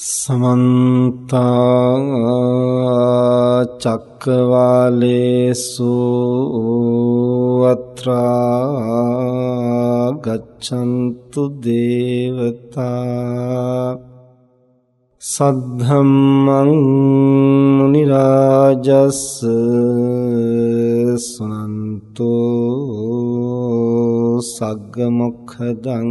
සමන්ත චක්කවාලේසු අත්‍රා ගච්ඡන්තු දේවතා සද්ධම්මං මුනි රාජස් සුනන්තෝ සග්ග මොක්ඛදං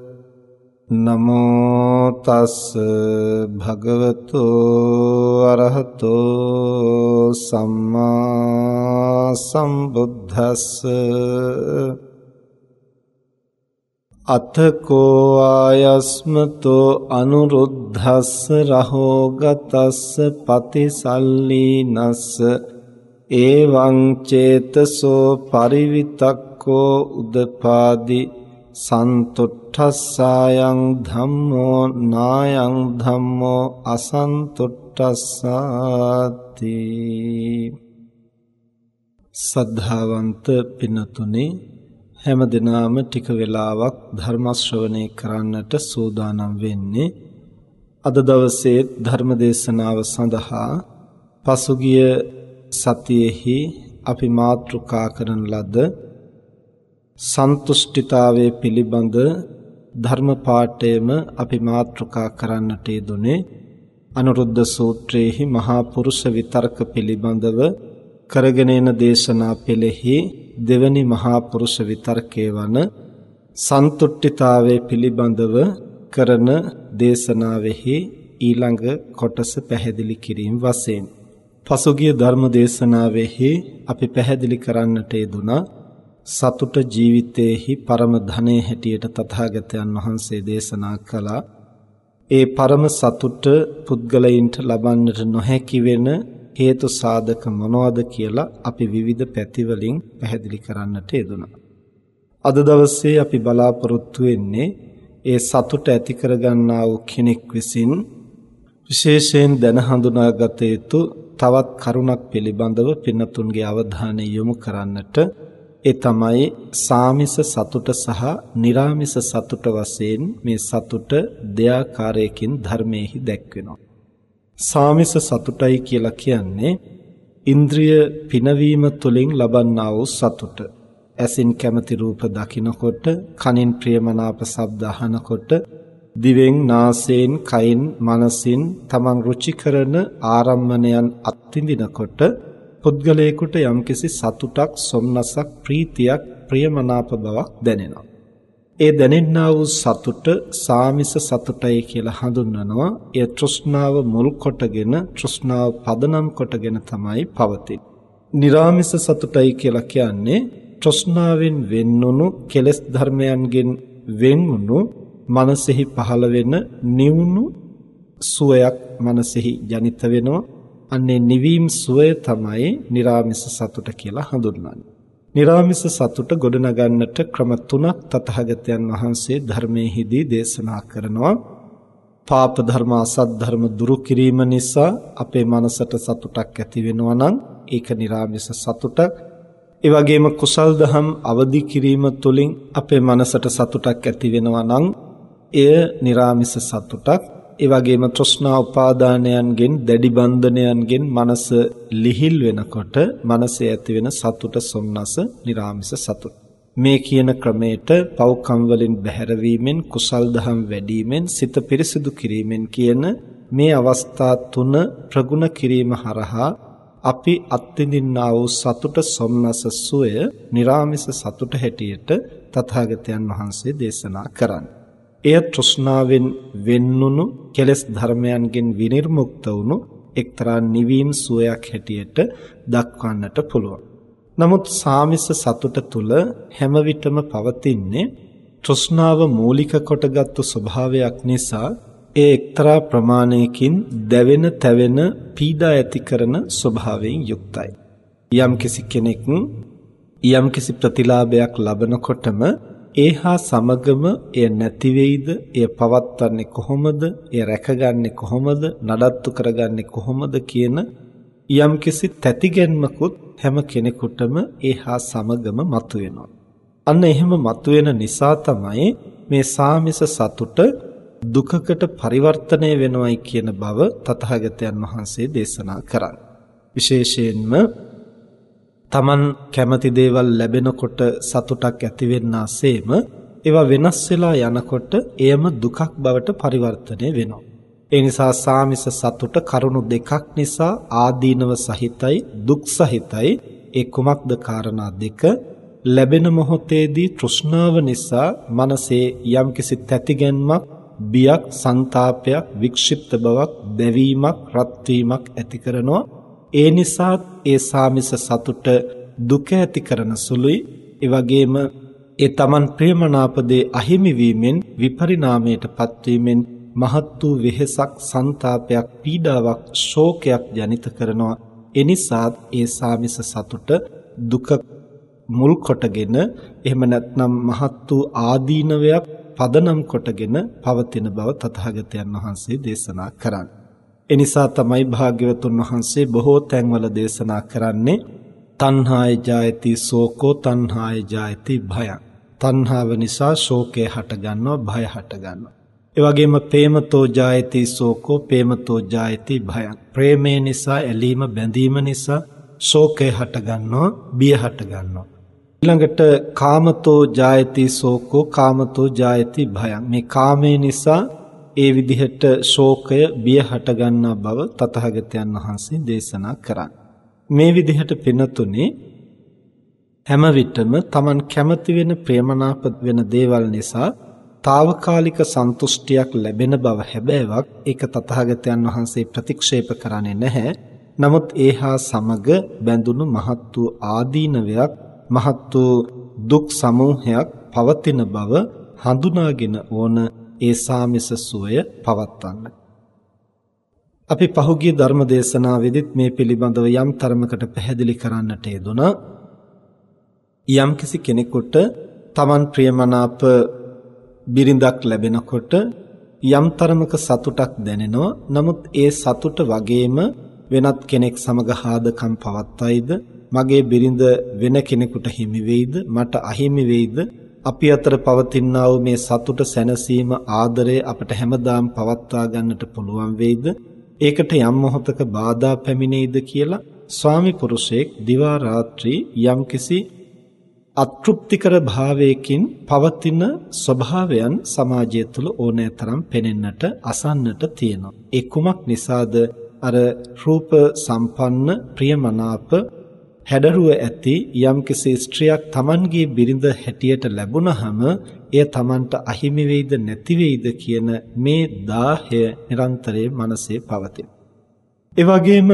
නමෝ තස් භගවතු අරහතෝ සම්මා සම්බුද්දස්ස අතකෝ ආයස්මතෝ අනුරුද්ධස්ස රහෝගතස්ස පතිසල්ලීනස්ස එවං චේතසෝ පරිවිතක්කෝ උදපාදි සන්තුට්ඨස්සායං ධම්මෝ නායං ධම්මෝ අසන්තුට්ඨස්සාති සද්ධාවන්ත පිනතුනේ හැම දිනාම ටික වෙලාවක් ධර්ම ශ්‍රවණය කරන්නට සූදානම් වෙන්නේ අද දවසේ ධර්ම දේශනාව සඳහා පසුගිය සතියේහි අපි මාතෘකා කරන ලද සන්තුෂ්ඨිතාවයේ පිළිබඳ ධර්ම පාඨයම අපි මාතෘකා කරන්නට යෙදුනේ අනුරුද්ධ සූත්‍රයේහි මහා පුරුෂ විතර්ක පිළිබඳව කරගෙන යන දේශනා පෙළෙහි දෙවැනි මහා පුරුෂ විතර්කයේ වන සන්තුට්ඨිතාවයේ පිළිබඳව කරන දේශනාවෙහි ඊළඟ කොටස පැහැදිලි කිරීම වශයෙන් පසුගිය ධර්ම දේශනාවෙහි අපි පැහැදිලි කරන්නට යෙදුනා සතුට ජීවිතයේහි පරම ධනය හැටියට තථාගතයන් වහන්සේ දේශනා කළා. ඒ පරම සතුට පුද්ගලයින්ට ලබන්නට නොහැකි වෙන හේතු සාධක මොනවද කියලා අපි විවිධ පැතිවලින් පැහැදිලි කරන්නට යෙදුණා. අද දවසේ අපි බලාපොරොත්තු වෙන්නේ ඒ සතුට ඇති කරගන්නා වූ කෙනෙක් විසින් විශේෂයෙන් දැන හඳුනාගත යුතු තවත් කරුණක් පිළිබඳව පින්නතුන්ගේ අවධානය යොමු කරන්නට ඒ තමයි සාමිස සතුට සහ निराමිස සතුට වශයෙන් මේ සතුට දෙආකාරයකින් ධර්මයේහි දැක්වෙනවා. සාමිස සතුටයි කියලා කියන්නේ ඉන්ද්‍රිය පිනවීම තුළින් ලබන්නා වූ සතුට. ඇසින් කැමති රූප දකිනකොට, කනින් ප්‍රියමනාප ශබ්ද අහනකොට, දිවෙන්, නාසයෙන්, කයින්, මනසින් තමන් රුචි කරන ආරම්මණයන් අත්විඳිනකොට පුද්ගලයෙකුට යම්කිසි සතුටක්, සොම්නසක්, ප්‍රීතියක්, ප්‍රියමනාප බවක් දැනෙනවා. ඒ දැනෙන්නා වූ සතුට සාමිස සතුටයි කියලා හඳුන්වනවා. ඒ තෘෂ්ණාව මුල් කොටගෙන, තෘෂ්ණාව පදනම් කොටගෙන තමයි පවතින්නේ. නිර්ාමිස සතුටයි කියලා කියන්නේ තෘෂ්ණාවෙන් වෙන්නුණු කෙලෙස් ධර්මයන්ගෙන් වෙන්වුණු මනසෙහි පහළ වෙන නිවුණු සුවයක් මනසෙහි ජනිත වෙනවා අන්නේ නිවීම සුවය තමයි निराமிස සතුට කියලා හඳුන්වන්නේ. निराமிස සතුට ගොඩනගන්නට ක්‍රම තුනක් තථාගතයන් වහන්සේ ධර්මයේදී දේශනා කරනවා. පාප ධර්ම අසත් ධර්ම දුරු කිරීම නිසා අපේ මනසට සතුටක් ඇති වෙනවා නම් ඒක निराமிස සතුට. ඒ වගේම කුසල් දහම් අවදි කිරීම තුළින් අපේ මනසට සතුටක් ඇති වෙනවා නම් එය निराமிස සතුටක්. ඒ වගේම තෘෂ්ණා උපාදානයන්ගෙන් දැඩි බන්ධනයන්ගෙන් මනස ලිහිල් වෙනකොට මනසේ ඇති වෙන සතුට සොම්නස निराமிස සතුට. මේ කියන ක්‍රමයට පව්කම් වලින් බැහැරවීමෙන් කුසල් දහම් වැඩිවීමෙන් සිත පිරිසිදු කිරීමෙන් කියන මේ අවස්ථා තුන ප්‍රගුණ කිරීම හරහා අපි අත්විඳින්නා වූ සතුට සොම්නස සුවය निराமிස සතුට හැටියට තථාගතයන් වහන්සේ දේශනා කරන්නේ. එය තෘෂ්ණාවෙන් වෙන්නුණු කෙලෙස් ධර්මයන්ගෙන් විනිර්මුක්ත වුණු එක්තරා නිවීම සුවයක් හැටියට දක්වන්නට පුළුවන්. නමුත් සාමිස සතුට තුල හැම විටම පවතින්නේ තෘෂ්ණාව මූලික කොටගත්තු ස්වභාවයක් නිසා ඒ එක්තරා ප්‍රමාණයකින් දැවෙන තැවෙන පීඩා ඇති කරන ස්වභාවයෙන් යුක්තයි. යම් කිසි කෙනෙක් යම් කිසි ප්‍රතිලාභයක් ලබනකොටම ඒහා සමගම එය නැති වෙයිද? එය පවත්වන්නේ කොහොමද? එය රැකගන්නේ කොහොමද? නඩත්තු කරගන්නේ කොහොමද කියන යම්කිසි තැතිගැන්මකුත් හැම කෙනෙකුටම ඒහා සමගම මතුවෙනවා. අන්න එහෙම මතුවෙන නිසා තමයි මේ සාමිස සතුට දුකකට පරිවර්තනය වෙනවයි කියන බව තථාගතයන් වහන්සේ දේශනා කරන්නේ. විශේෂයෙන්ම Taman කැමති දේවල් ලැබෙනකොට සතුටක් ඇතිවෙන්නාseම ඒවා වෙනස් වෙලා යනකොට එයම දුකක් බවට පරිවර්තනය වෙනවා. ඒ නිසා සාමිස සතුට කරුණු දෙකක් නිසා ආදීනව සහිතයි දුක් සහිතයි ඒ කුමක්ද කාරණා දෙක ලැබෙන මොහොතේදී තෘෂ්ණාව නිසා මනසේ යම්කිසි තැතිගැන්මක් බියක් ਸੰతాපයක් වික්ෂිප්ත බවක් දැවීමක් රත් වීමක් ඇති කරනවා ඒ නිසා ඒ සාමිස සතුට දුක ඇති කරන සුළුයි ඒ වගේම ඒ Taman ප්‍රේමනාපදේ අහිමි වීමෙන් විපරිණාමයට පත්වීමෙන් මහත් වූ වෙහෙසක් ਸੰతాපයක් පීඩාවක් ශෝකයක් ජනිත කරනවා එනිසා ඒ සාමිස සතුට දුක මුල් කොටගෙන එහෙම නැත්නම් මහත් වූ ආදීනවයක් පදනම් කොටගෙන පවතින බව තථාගතයන් වහන්සේ දේශනා කරන්නේ. එනිසා තමයි භාග්‍යවතුන් වහන්සේ බොහෝ තැන්වල දේශනා කරන්නේ තණ්හාය ජායති සෝකෝ තණ්හාය ජායති භයං. තණ්හාව නිසා ශෝකය හට ගන්නවා භය හට ගන්නවා. ඒ වගේම ප්‍රේමතෝ ජායති සෝකෝ ප්‍රේමතෝ ජායති භයං. ප්‍රේමේ නිසා ඇලීම බැඳීම නිසා ශෝකය හට ගන්නවා බිය හට ගන්නවා. ඊළඟට කාමතෝ ජායති සෝකෝ කාමතෝ ජායති භයං මේ කාමේ නිසා ඒ විදිහට ශෝකය බිය හට ගන්නා බව තථාගතයන් වහන්සේ දේශනා කරා. මේ විදිහට පිනතුනේ හැම විටම Taman කැමති වෙන ප්‍රේමනාප වෙන දේවල් නිසා తాවකාලික සන්තුෂ්ටියක් ලැබෙන බව හැබෑවක් ඒක තථාගතයන් වහන්සේ ප්‍රතික්ෂේප කරන්නේ නැහැ. නමුත් ඒහා සමග බැඳුණු මහත් වූ ආදීනවයක් මහත් වූ දුක් සමූහයක් පවතින බව හඳුනාගෙන ඕන ඒ සාමිස සුවය පවත්වන්න. අපි පහුගිය ධර්ම දේශනාවෙදිත් මේ පිළිබඳව යම් තරමකට පැහැදිලි කරන්නට යෙදුණා. යම්කිසි කෙනෙකුට Taman ප්‍රියමනාප බිරිඳක් ලැබෙනකොට යම් තරමක සතුටක් දැනෙනවා. නමුත් ඒ සතුට වගේම වෙනත් කෙනෙක් සමග හාදකම් පවත්වයිද මගේ බිරිඳ වෙන කෙනෙකුට හිමි වෙයිද මට අහිමි වෙයිද අපි අතර පවතිනා වූ මේ සතුට සැනසීම ආදරය අපට හැමදාම පවත්වා ගන්නට පුළුවන් වෙයිද ඒකට යම් මොහොතක බාධා පැමිණෙයිද කියලා ස්වාමි පුරුෂයෙක් දිවා රාත්‍රී යම්කිසි අතෘප්තිකර භාවයකින් පවතින ස්වභාවයන් සමාජය තුළ ඕනෑතරම් පෙනෙන්නට අසන්නට තියෙනවා. ඒ කුමක් නිසාද අර රූප සම්පන්න ප්‍රියමනාප හැඩරුව ඇති යම්කිසි ස්ත්‍රියක් Tamanගේ බිරිඳ හැටියට ලැබුණහම එය Tamanට අහිමි වෙයිද නැති වෙයිද කියන මේ දාහය නිරන්තරයෙන් මනසේ පවතින. ඒ වගේම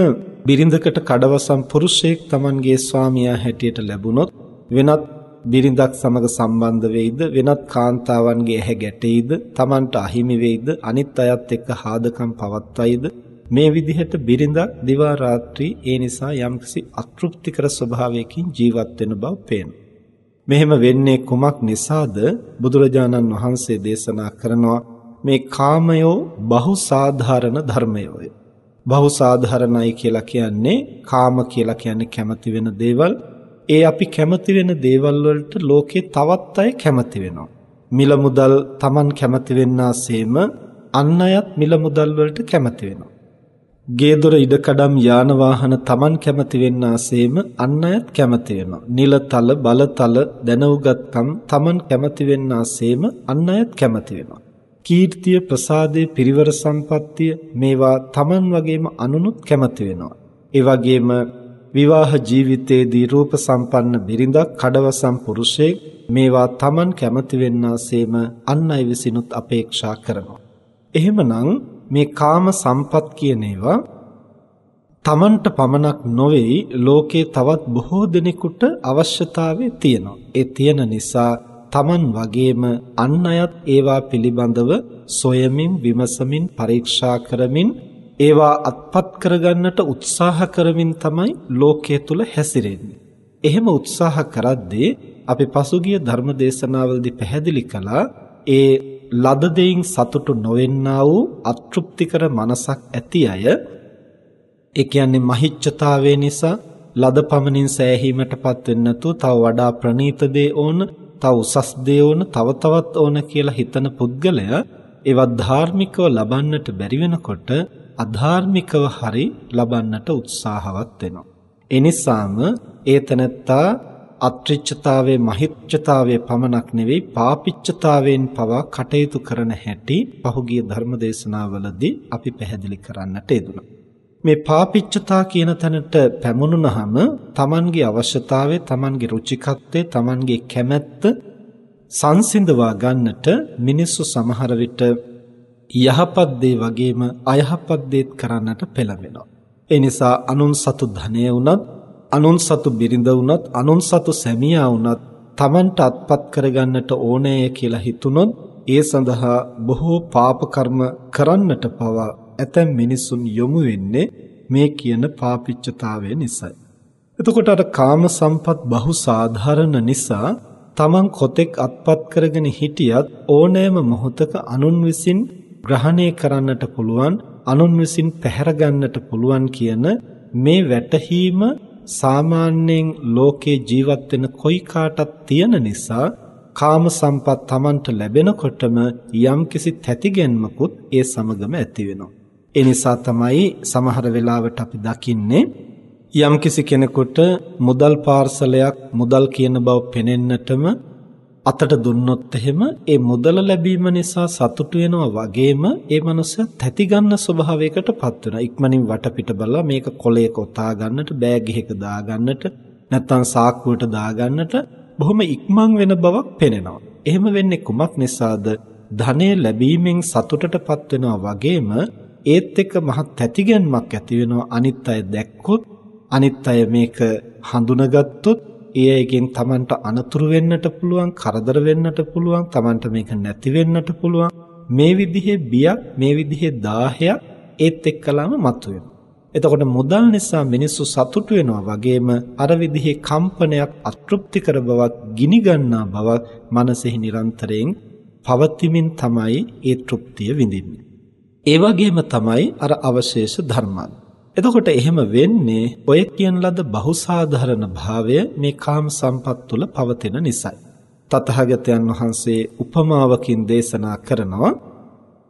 බිරිඳකට කඩවසම් පුරුෂයෙක් Tamanගේ ස්වාමියා හැටියට ලැබුණොත් වෙනත් බිරිඳක් සමග සම්බන්ධ වෙයිද වෙනත් කාන්තාවන්ගේ ඇහැ ගැටෙයිද Tamanට අහිමි වෙයිද අනිත් අයත් එක්ක හාදකම් පවත්වයිද මේ විදිහට බිරිඳක් දිවා රාත්‍රී ඒ නිසා යම්කිසි අතෘප්තිකර ස්වභාවයකින් ජීවත් වෙන බව පේනවා. මෙහෙම වෙන්නේ කුමක් නිසාද? බුදුරජාණන් වහන්සේ දේශනා කරනවා මේ කාමයෝ බහුසාධාරණ ධර්මයෝය. බහුසාධාරණයි කියලා කියන්නේ කාම කියලා කියන්නේ කැමති වෙන දේවල්. ඒ අපි කැමති වෙන දේවල් වලට ලෝකේ තවත් අය කැමති වෙනවා. මිල මුදල් Taman කැමති වෙන්නාseම අන් අයත් මිල මුදල් වලට කැමති වෙනවා. ගේදොර ඉඩකඩම් යාන වාහන Taman කැමති වෙන්නාseම අන් අයත් කැමති වෙනවා. නිලතල බලතල දැනුගත්කම් Taman කැමති වෙන්නාseම අන් අයත් කැමති වෙනවා. කීර්තිය ප්‍රසාදයේ පිරිවර සම්පත්තිය මේවා Taman වගේම අනුනුත් කැමති වෙනවා. ඒ වගේම විවාහ ජීවිතයේදී රූප සම්පන්න බිරිඳක් කඩවසම් පුරුෂයෙක් මේවා Taman කැමති වෙන්නාseම අන් අය විසිනුත් අපේක්ෂා කරනවා. එහෙමනම් මේ කාම සම්පත් කියන ඒවා Tamanට පමණක් නොවේයි ලෝකේ තවත් බොහෝ දෙනෙකුට අවශ්‍යතාවය තියෙනවා. ඒ තියෙන නිසා Taman වගේම අන් අයත් ඒවා පිළිබඳව සොයමින් විමසමින් පරීක්ෂා කරමින් ඒවා අත්පත් කරගන්නට උත්සාහ කරමින් තමයි ලෝකයේ තුල හැසිරෙන්නේ. එහෙම උත්සාහ කරද්දී අපි පසුගිය ධර්ම දේශනාවලදී පැහැදිලි කළා ඒ ලද දෙයින් සතුටු නොවෙන්නා වූ අතෘප්තිකර මනසක් ඇති අය ඒ කියන්නේ මහිච්ඡතාවය නිසා ලද පමණින් සෑහීමටපත් වෙන්නේ නැතුව තව වඩා ප්‍රණීත දේ ඕන, තව උසස් දේ ඕන, තව තවත් ඕන කියලා හිතන පුද්ගලයා ඒවත් ධාර්මිකව ලබන්නට බැරි වෙනකොට අධාර්මිකව හරි ලබන්නට උත්සාහවත් වෙනවා. ඒ නිසාම ඒ තනත්තා අත්‍රිච්ඡතාවයේ මහිච්ඡතාවයේ පමණක් නෙවෙයි පාපිච්ඡතාවයෙන් පවා කටයුතු කරන හැටි පහුගිය ධර්ම දේශනාවලදී අපි පැහැදිලි කරන්නට යෙදුණා. මේ පාපිච්ඡතා කියන තැනට පැමුණුනහම Tamanගේ අවශ්‍යතාවය, Tamanගේ රුචිකත්වය, Tamanගේ කැමැත්ත සංසිඳවා ගන්නට මිනිස්සු සමහර විට යහපත් දේ වගේම අයහපත් දේත් කරන්නට පෙළඹෙනවා. ඒ නිසා අනුන් සතු ධනය වුණත්, අනුන් සතු බිරිඳ වුණත්, අනුන් සතු සැමියා වුණත් Tamanට අත්පත් කරගන්නට ඕනෑය කියලා හිතුනොත් ඒ සඳහා බොහෝ පාප කර්ම කරන්නට පවා ඇතැම් මිනිසුන් යොමු වෙන්නේ මේ කියන පාපිච්චතාවය නිසායි. එතකොට අර කාම සම්පත් බහු සාධාරණ නිසා තමන් කොතෙක් අත්පත් කරගෙන හිටියත් ඕනෑම මොහොතක අනුන් විසින් ග්‍රහණය කරන්නට පුළුවන් අනුන් විසින් පැහැර ගන්නට පුළුවන් කියන මේ වැටහීම සාමාන්‍යයෙන් ලෝකේ ජීවත් වෙන කොයි කාටත් තියෙන නිසා කාම සම්පත් Tamanට ලැබෙනකොටම යම්කිසි තැතිගැන්මකුත් ඒ සමගම ඇති වෙනවා. ඒ නිසා තමයි සමහර වෙලාවට අපි දකින්නේ යම්කිසි කෙනෙකුට මුදල් පාර්සලයක් මුදල් කියන බව පෙනෙන්නටම අතට දුන්නොත් එහෙම ඒ මුදල ලැබීම නිසා සතුටු වෙනවා වගේම ඒ මනුස්සයා තැති ගන්න ස්වභාවයකටපත් වෙනවා. ඉක්මනින් වටපිට බලලා මේක කොලයක ඔතා ගන්නට, බෑග් එකක දා ගන්නට, නැත්නම් සාක්කුවට දා ගන්නට බොහොම ඉක්මන් වෙන බවක් පෙනෙනවා. එහෙම වෙන්නේ කුමක් නිසාද? ධනෙ ලැබීමෙන් සතුටටපත් වෙනවා වගේම ඒත් එක්ක මහත් තැතිගැන්මක් ඇති වෙනවා අනිත් අය දැක්කොත් අනිත් අය මේක හඳුනගත්තොත් ඒ අයගෙන් Tamanට අනතුරු වෙන්නට පුළුවන් කරදර වෙන්නට පුළුවන් Tamanට මේක නැති වෙන්නට පුළුවන් මේ විදිහේ බියක් මේ විදිහේ දාහයක් ඒත් එක්කලාම මතුවෙනවා එතකොට මුදල් නිසා මිනිස්සු සතුටු වෙනවා වගේම අර විදිහේ කම්පනයක් අතෘප්තිකර බවක් ගිනි ගන්නා බවක් මනසෙහි නිරන්තරයෙන් පවතිමින් තමයි ඒ තෘප්තිය විඳින්නේ. ඒ වගේම තමයි අර අවශේෂ ධර්මත්. එතකොට එහෙම වෙන්නේ ඔය කියන ලද බහුසාධාරණ භාවය මේ කාම සම්පත් තුළ පවතින නිසායි. තතහගතයන් වහන්සේ උපමාවකින් දේශනා කරනවා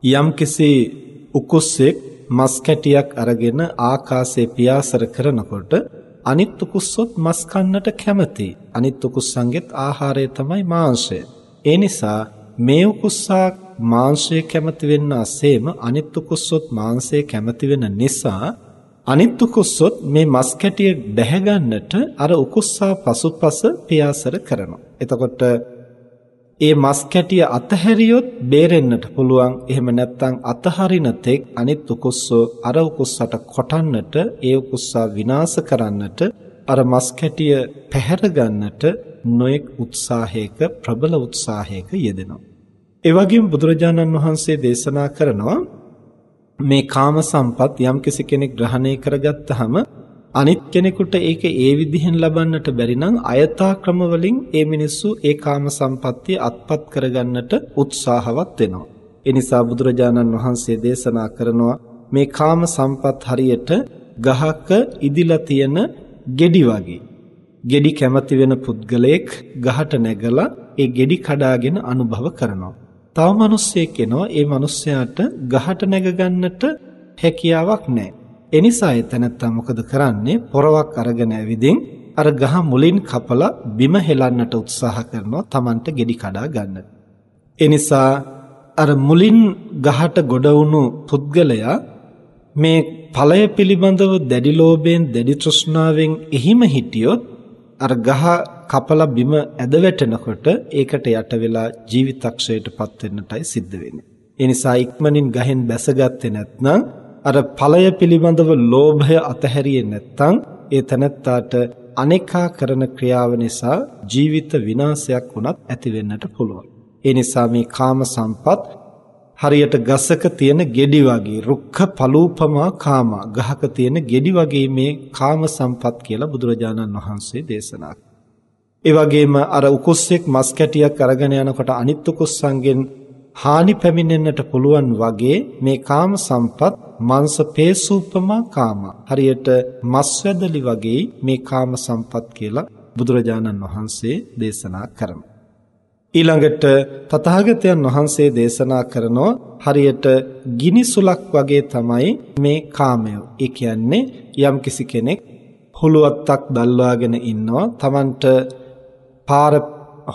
යම්කිසි උකුස්සෙක් මස් කැටියක් අරගෙන ආකාශයේ පියාසර කරනකොට අනිත් උකුස්සොත් මස් කන්නට කැමති. අනිත් උකුස්සන්ගෙත් ආහාරය තමයි මාංශය. ඒ නිසා මේ උකුස්සා මාංශය කැමති වෙන්න අසේම අනිත් උකුස්සොත් මාංශය කැමති වෙන නිසා අනිත් උකුස්සොත් මේ මස් කැටිය දැහැ ගන්නට අර උකුස්සා පසුපස පියාසර කරනවා. එතකොට ඒ මස් කැටිය අතහැරියොත් බේරෙන්නට පුළුවන්. එහෙම නැත්නම් අතහරින තෙක් අනිත් උකුස්සෝ අර උකුස්සට කොටන්නට, ඒ උකුස්සා විනාශ කරන්නට, අර මස් කැටිය පැහැර ගන්නට නොඑක් උත්සාහයක ප්‍රබල උත්සාහයක යෙදෙනවා. ඒ වගේම බුදුරජාණන් වහන්සේ දේශනා කරනවා මේ කාම සම්පත් යම්කිසි කෙනෙක් ග්‍රහණය කරගත්තාම අනිත් කෙනෙකුට ඒක ඒ විදිහෙන් ලබන්නට බැරි නම් අයථා ක්‍රම වලින් ඒ මිනිස්සු ඒ කාම සම්පත්තිය අත්පත් කරගන්නට උත්සාහවත් වෙනවා. ඒ නිසා බුදුරජාණන් වහන්සේ දේශනා කරනවා මේ කාම සම්පත් හරියට ගහක ඉදිලා තියෙන ගෙඩි වගේ. ගෙඩි කැමති වෙන පුද්ගලයෙක් ගහට නැගලා ඒ ගෙඩි කඩාගෙන අනුභව කරනවා. තව මිනිස්සෙක් එනවා ඒ මිනිස්යාට ගහට නැග ගන්නට හැකියාවක් නැහැ. ඒ නිසා එතනත්තා මොකද කරන්නේ? පොරවක් අරගෙන ඇවිදින් අර ගහ මුලින් කපලා බිම හෙලන්නට උත්සාහ කරනවා Tamanට ගෙඩි කඩා ගන්න. ඒ නිසා අර මුලින් ගහට ගොඩ වුණු පුද්ගලයා මේ ඵලය පිළිබඳව දැඩි ලෝභයෙන් දැඩි තෘෂ්ණාවෙන් එහිම හිටියොත් අර ගහ කපලා බිම ඇද වැටෙනකොට ඒකට යට වෙලා ජීවිතක්ෂයටපත් වෙන්නටයි සිද්ධ වෙන්නේ. ඒ නිසා ඉක්මනින් ගහෙන් බැසගත්තේ නැත්නම් අර ඵලය පිළිබඳව ලෝභය අතහැරියේ නැත්නම් ඒ තනත්තාට අනේකා කරන ක්‍රියාව නිසා ජීවිත විනාශයක් වුණත් ඇති වෙන්නට පුළුවන්. ඒ නිසා මේ කාම සම්පත් හරියට ගසක තියෙන ගෙඩි වගේ රුක්ඛ පලූපමා කාමා ගහක තියෙන ගෙඩි වගේ මේ කාම සම්පත් කියලා බුදුරජාණන් වහන්සේ දේශනා ඒ වගේම අර උකුස්සෙක් මස් කැටියක් අරගෙන යනකොට අනිත් උකුස්සන්ගෙන් හානි පැමිණෙන්නට පුළුවන් වගේ මේ කාම සම්පත් මාංශ පේසූපමා කාම. හරියට මස් වැදලි වගේ මේ කාම සම්පත් කියලා බුදුරජාණන් වහන්සේ දේශනා කරනවා. ඊළඟට තථාගතයන් වහන්සේ දේශනා කරනෝ හරියට ගිනි සුලක් වගේ තමයි මේ කාමය. ඒ කියන්නේ යම්කිසි කෙනෙක් හුලුවත්තක් දල්වාගෙන ඉන්නවා. Tamanට පාර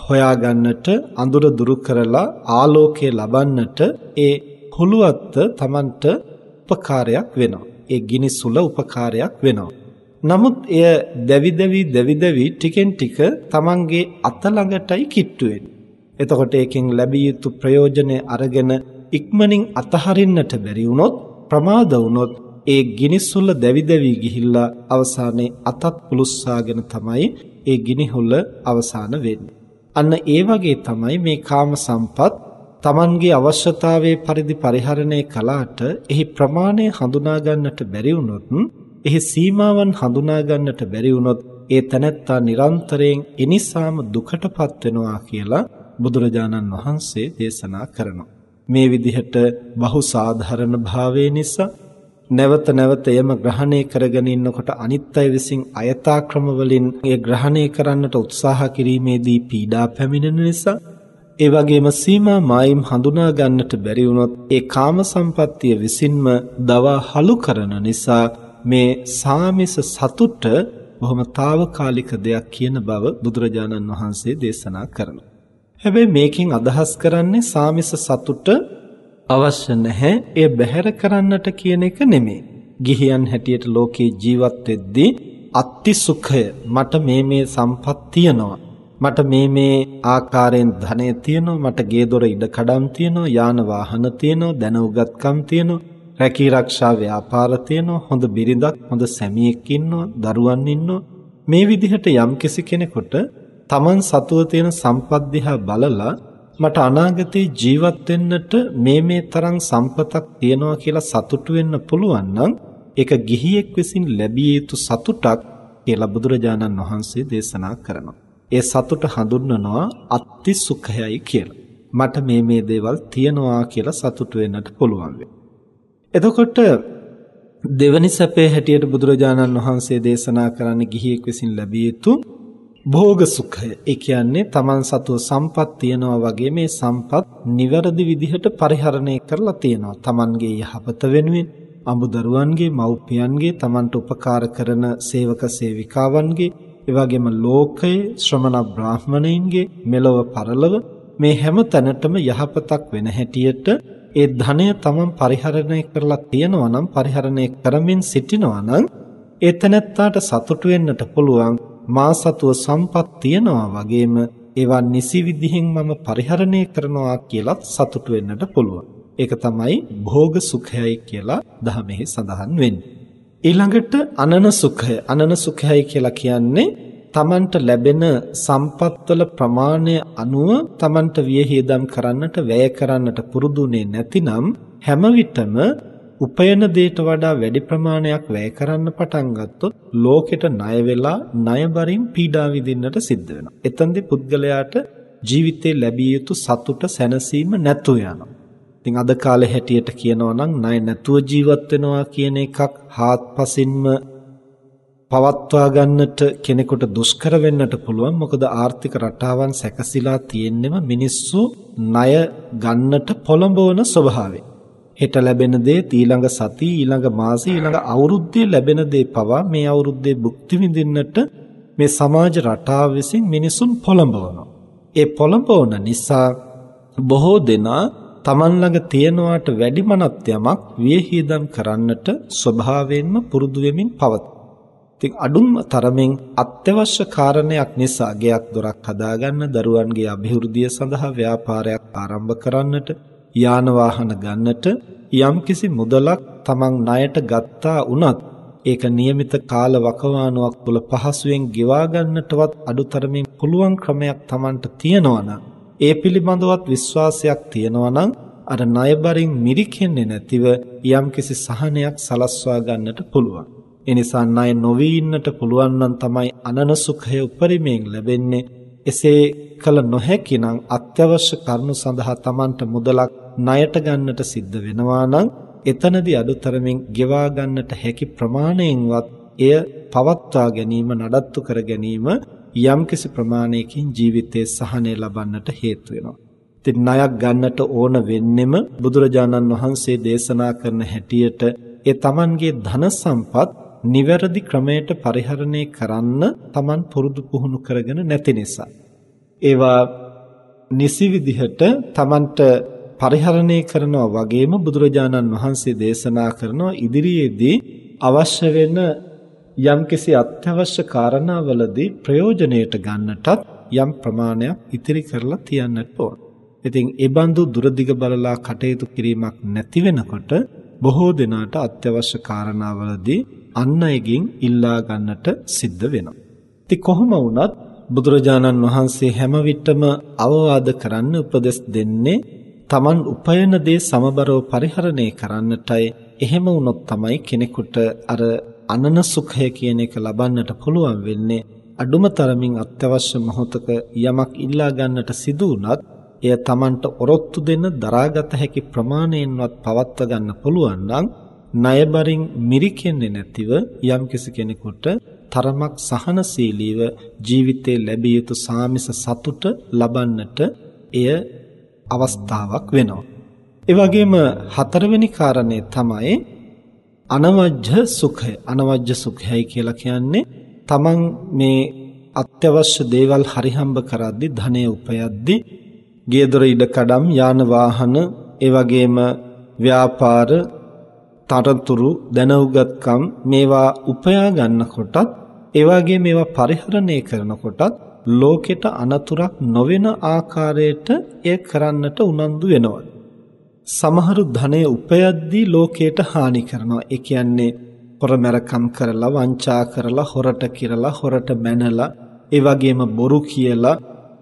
හොයාගන්නට අඳුර දුරු කරලා ආලෝකය ලබන්නට ඒ හුලුවත්ත Tamanට උපකාරයක් වෙනවා. ඒ ගිනි සුල උපකාරයක් වෙනවා. නමුත් එය දැවි දැවි දැවි දැවි ටිකෙන් ටික Tamanගේ අත ළඟටයි කිට්ටු වෙන්නේ. එතකොට ඒකෙන් ලැබිය යුතු ප්‍රයෝජනය අරගෙන ඉක්මනින් අතහරින්නට බැරි වුණොත් ප්‍රමාද වුණොත් ඒ ගිනිසුල්ල දැවි දැවි ගිහිල්ලා අවසානයේ අතත් පුලුස්සාගෙන තමයි ඒ ගිනිහුල්ල අවසාන වෙන්නේ. අන්න ඒ වගේ තමයි මේ කාම සම්පත් Tamanගේ අවශ්‍යතාවයේ පරිදි පරිහරණය කළාට එහි ප්‍රමාණය හඳුනා ගන්නට බැරි වුණොත් එහි සීමාවන් හඳුනා ගන්නට බැරි වුණොත් ඒ තැනැත්තා නිරන්තරයෙන් එනිසාම දුකටපත් වෙනවා කියලා බුදුරජාණන් වහන්සේ දේශනා කරනවා. මේ විදිහට බහු සාධාරණ භාවය නිසා නැවත නැවත එයම ග්‍රහණය කරගෙන ඉන්නකොට අනිත් අය විසින් අයථාක්‍රම වලින් ඒ ග්‍රහණය කරන්නට උත්සාහ කිරීමේදී පීඩා පැමිණෙන නිසා ඒ වගේම සීමා මායිම් හඳුනා ගන්නට බැරි වුණොත් ඒ කාම සම්පත්තිය විසින්ම දවා හලු කරන නිසා මේ සාමිස සතුට බොහොම తాවකාලික දෙයක් කියන බව බුදුරජාණන් වහන්සේ දේශනා කරනවා හැබැයි මේකෙන් අදහස් කරන්නේ සාමිස සතුට අවශ්‍ය නැහැ. එය බැහැර කරන්නට කියන එක නෙමෙයි. ගිහියන් හැටියට ලෝකේ ජීවත් වෙද්දී අත්ති සුඛය මට මේ මේ සම්පත් තියෙනවා. මට මේ මේ ආකාරයෙන් ධනය තියෙනවා. මට ගේ දොර ඉඩ කඩම් තියෙනවා. යාන වාහන තියෙනවා. දැන උගත්කම් තියෙනවා. රැකී ආරක්ෂා ව්‍යාපාර තියෙනවා. හොඳ බිරිඳක්, හොඳ සැමියෙක් ඉන්නවා. දරුවන් ඉන්නවා. මේ විදිහට යම්කිසි කෙනෙකුට Taman සතුව තියෙන සම්පත් දිහා බලලා මට අනාගතේ ජීවත් වෙන්නට මේ මේ තරම් සම්පතක් තියෙනවා කියලා සතුටු වෙන්න පුළුවන් නම් ඒක ගිහියෙක් විසින් ලැබිය යුතු සතුටක් කියලා බුදුරජාණන් වහන්සේ දේශනා කරනවා. ඒ සතුට හඳුන්වනවා අත්ති සුඛයයි කියලා. මට මේ මේ දේවල් තියෙනවා කියලා සතුටු වෙන්නට පුළුවන් එතකොට දෙවනි සැපේ හැටියට බුදුරජාණන් වහන්සේ දේශනා කරන්නේ ගිහියෙක් විසින් ලැබිය යුතු භෝග සුඛය. ඒ කියන්නේ Taman සතුව සම්පත් තියනවා වගේ මේ සම්පත් නිවැරදි විදිහට පරිහරණය කරලා තියෙනවා. Tamanගේ යහපත වෙනුවෙන් අමුදරුවන්ගේ මව්පියන්ගේ Tamanට උපකාර කරන සේවක සේවිකාවන්ගේ ඒ වගේම ලෝකයේ ශ්‍රමණ බ්‍රාහ්මණයින්ගේ මෙලොව පරලොව මේ හැම තැනටම යහපතක් වෙන හැටියට ඒ ධනය තමන් පරිහරණය කරලා තියෙනවා නම් පරිහරණය කරමින් සිටිනවා නම් ඒ තැනැත්තාට සතුටු වෙන්නට පුළුවන් මා සතුව සම්පත් තියනවා වගේම ඒවා නිසි විදිහෙන් මම පරිහරණය කරනවා කියලත් සතුටු වෙන්නට පුළුවන්. ඒක තමයි භෝග සුඛයයි කියලා දහමෙහි සඳහන් වෙන්නේ. ඊළඟට අනන සුඛය. අනන සුඛයයි කියලා කියන්නේ තමන්ට ලැබෙන සම්පත්වල ප්‍රමාණය අනුව තමන්ට වියහියදම් කරන්නට වැය කරන්නට පුරුදුනේ නැතිනම් හැම විටම උපයන දෙයට වඩා වැඩි ප්‍රමාණයක් වැය කරන්න පටන් ගත්තොත් ලෝකෙට ණය වෙලා ණයබරින් පීඩා විඳින්නට සිද්ධ වෙනවා. එතෙන්දී පුද්ගලයාට ජීවිතේ ලැබිය යුතු සතුට සැනසීම නැතු යනවා. ඉතින් අද කාලේ හැටියට කියනවා නම් ණය නැතුව ජීවත් වෙනවා කියන එකක් හාත්පසින්ම පවත්වා ගන්නට කෙනෙකුට දුෂ්කර වෙන්නට පුළුවන් මොකද ආර්ථික රටාවන් සැකසීලා තියෙන්නෙම මිනිස්සු ණය ගන්නට පොළඹවන ස්වභාවයෙන් හෙට ලැබෙන දේ ඊළඟ සති ඊළඟ මාසෙ ඊළඟ අවුරුද්දේ ලැබෙන දේ පවා මේ අවුරුද්දේ භුක්ති විඳින්නට මේ සමාජ රටාව විසින් මිනිසුන් පොළඹවනවා. ඒ පොළඹවන නිසා බොහෝ දෙනා Taman ළඟ තියනවාට වැඩිමනත් යමක් වියහිදම් කරන්නට ස්වභාවයෙන්ම පුරුදු වෙමින් පවතී. ඉතින් අඩුම තරමින් අත්‍යවශ්‍ය කාරණයක් නිසා ගෙයක් දොරක් හදාගන්න, දරුවන්ගේ અભිවෘද්ධිය සඳහා ව්‍යාපාරයක් ආරම්භ කරන්නට, යාන වාහන ගන්නට යම්කිසි මුදලක් Taman ණයට ගත්තා වුණත් ඒක નિયમિત කාල වකවානුවක් තුළ පහසුවෙන් ගෙවා ගන්නටවත් අඩුතරමින් පුළුවන් ක්‍රමයක් Tamanට තියෙනවා ඒ පිළිබඳවත් විශ්වාසයක් තියෙනවා නම් අර ණයබරින් මිරිකෙන්නේ නැතිව යම්කිසි සහනයක් සලස්වා ගන්නට පුළුවන්. ඒ නිසා ණය නොවි ඉන්නට පුළුවන් නම් තමයි අනන සුඛය උපරිමයෙන් ලැබෙන්නේ. එසේ කල නොහැකි නම් අත්‍යවශ්‍ය කරුණු සඳහා Tamanට මුදලක් ණයට ගන්නට සිද්ධ වෙනවා නම් එතනදී අඩුතරමින් ගෙවා ගන්නට හැකි ප්‍රමාණයෙන්වත් එය පවත්වා ගැනීම නඩත්තු කර ගැනීම යම්කිසි ප්‍රමාණයකින් ජීවිතයේ සහනය ලබන්නට හේතු වෙනවා. ඉතින් ණයක් ගන්නට ඕන වෙන්නෙම බුදුරජාණන් වහන්සේ දේශනා කරන හැටියට ඒ Tamanගේ ධන සම්පත් නිවැරදි ක්‍රමයට පරිහරණය කරන්න Taman පුරුදු පුහුණු කරගෙන නැති නිසා. ඒවා නිසි විදිහට Tamanට පරිහරණය කරනවා වගේම බුදුරජාණන් වහන්සේ දේශනා කරනවා ඉදිරියේදී අවශ්‍ය වෙන යම්කිසි අත්‍යවශ්‍ය කාරණාවලදී ප්‍රයෝජනයට ගන්නටත් යම් ප්‍රමාණයක් ඉතිරි කරලා තියන්නට ඕන. ඉතින් ඒ බඳු දුරදිග බලලා කටයුතු කිරීමක් නැති වෙනකොට බොහෝ දෙනාට අත්‍යවශ්‍ය කාරණාවලදී අන් අයගෙන් ඉල්ලා ගන්නට සිද්ධ වෙනවා. ඉතින් කොහොම වුණත් බුදුරජාණන් වහන්සේ හැම විටම අවවාද කරන්න උපදෙස් දෙන්නේ Taman උපයන දේ සමබරව පරිහරණය කරන්නටයි එහෙම වුණොත් තමයි කෙනෙකුට අර අනන සුඛය කියන එක ලබන්නට පුළුවන් වෙන්නේ. අඩුම තරමින් අත්‍යවශ්‍ය මොහොතක යමක් ඉල්ලා ගන්නට සිදු වුණත් එය Tamanට ඔරොත්තු දෙන්න දරාගත හැකි ප්‍රමාණයෙන්වත් පවත්වා ගන්න පුළුවන් නම් ණයබරින් මිරිකෙන්නේ නැතිව යම්කිසි කෙනෙකුට තරමක් සහනශීලීව ජීවිතේ ලැබිය යුතු සාමිස සතුට ලබන්නට එය අවස්ථාවක් වෙනවා. ඒ වගේම හතරවෙනි කාරණේ තමයි අනවජ්‍ය සුඛය. අනවජ්‍ය සුඛයයි කියලා කියන්නේ තමන් මේ අත්‍යවශ්‍ය දේවල් හරිහම්බ කරද්දි ධනය උපයද්දි ගියදොර ඉඩකඩම් යාන වාහන ඒ වගේම ව්‍යාපාර තරතුරු දැනුගත්කම් මේවා උපයා ගන්නකොටත් ඒ වගේ මේවා පරිහරණය කරනකොටත් ලෝකෙට අනතුරක් නොවන ආකාරයට එය කරන්නට උනන්දු වෙනවා. සමහරු ධනය උපයද්දී ලෝකයට හානි කරනවා. ඒ කියන්නේ හොරමරකම් කරලා වංචා කරලා හොරට කිරලා හොරට මැනලා ඒ වගේම බොරු කියලා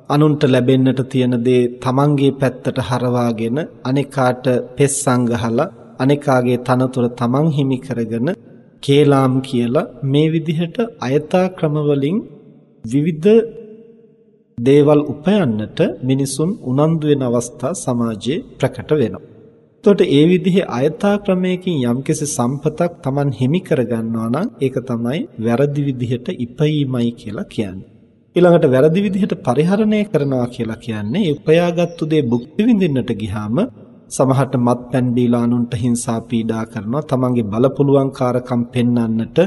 අනුන්ට ලැබෙන්නට තියෙන දේ තමන්ගේ පැත්තට හරවාගෙන අනිකාට පෙස්සන් ගහලා අනිකාගේ තනතුර තමන් හිමි කරගෙන කේලාම් කියලා මේ විදිහට අයථා ක්‍රම වලින් විවිධ දේවල් උපයන්නට මිනිසුන් උනන්දු වෙන අවස්ථා සමාජයේ ප්‍රකට වෙනවා. එතකොට ඒ විදිහේ අයථා ක්‍රමයකින් යම්කිසි සම්පතක් Taman හිමි කරගන්නවා නම් ඒක තමයි වැරදි විදිහට ඉපීමයි කියලා කියන්නේ. ඊළඟට වැරදි විදිහට පරිහරණය කරනවා කියලා කියන්නේ ඒ උපයාගත්තු දේ භුක්ති විඳින්නට ගියාම සමහරට මත්පැන් බීලා අනුන්ට හිංසා පීඩා කරනවා තමන්ගේ බලපුලුවන්කාරකම් පෙන්වන්නට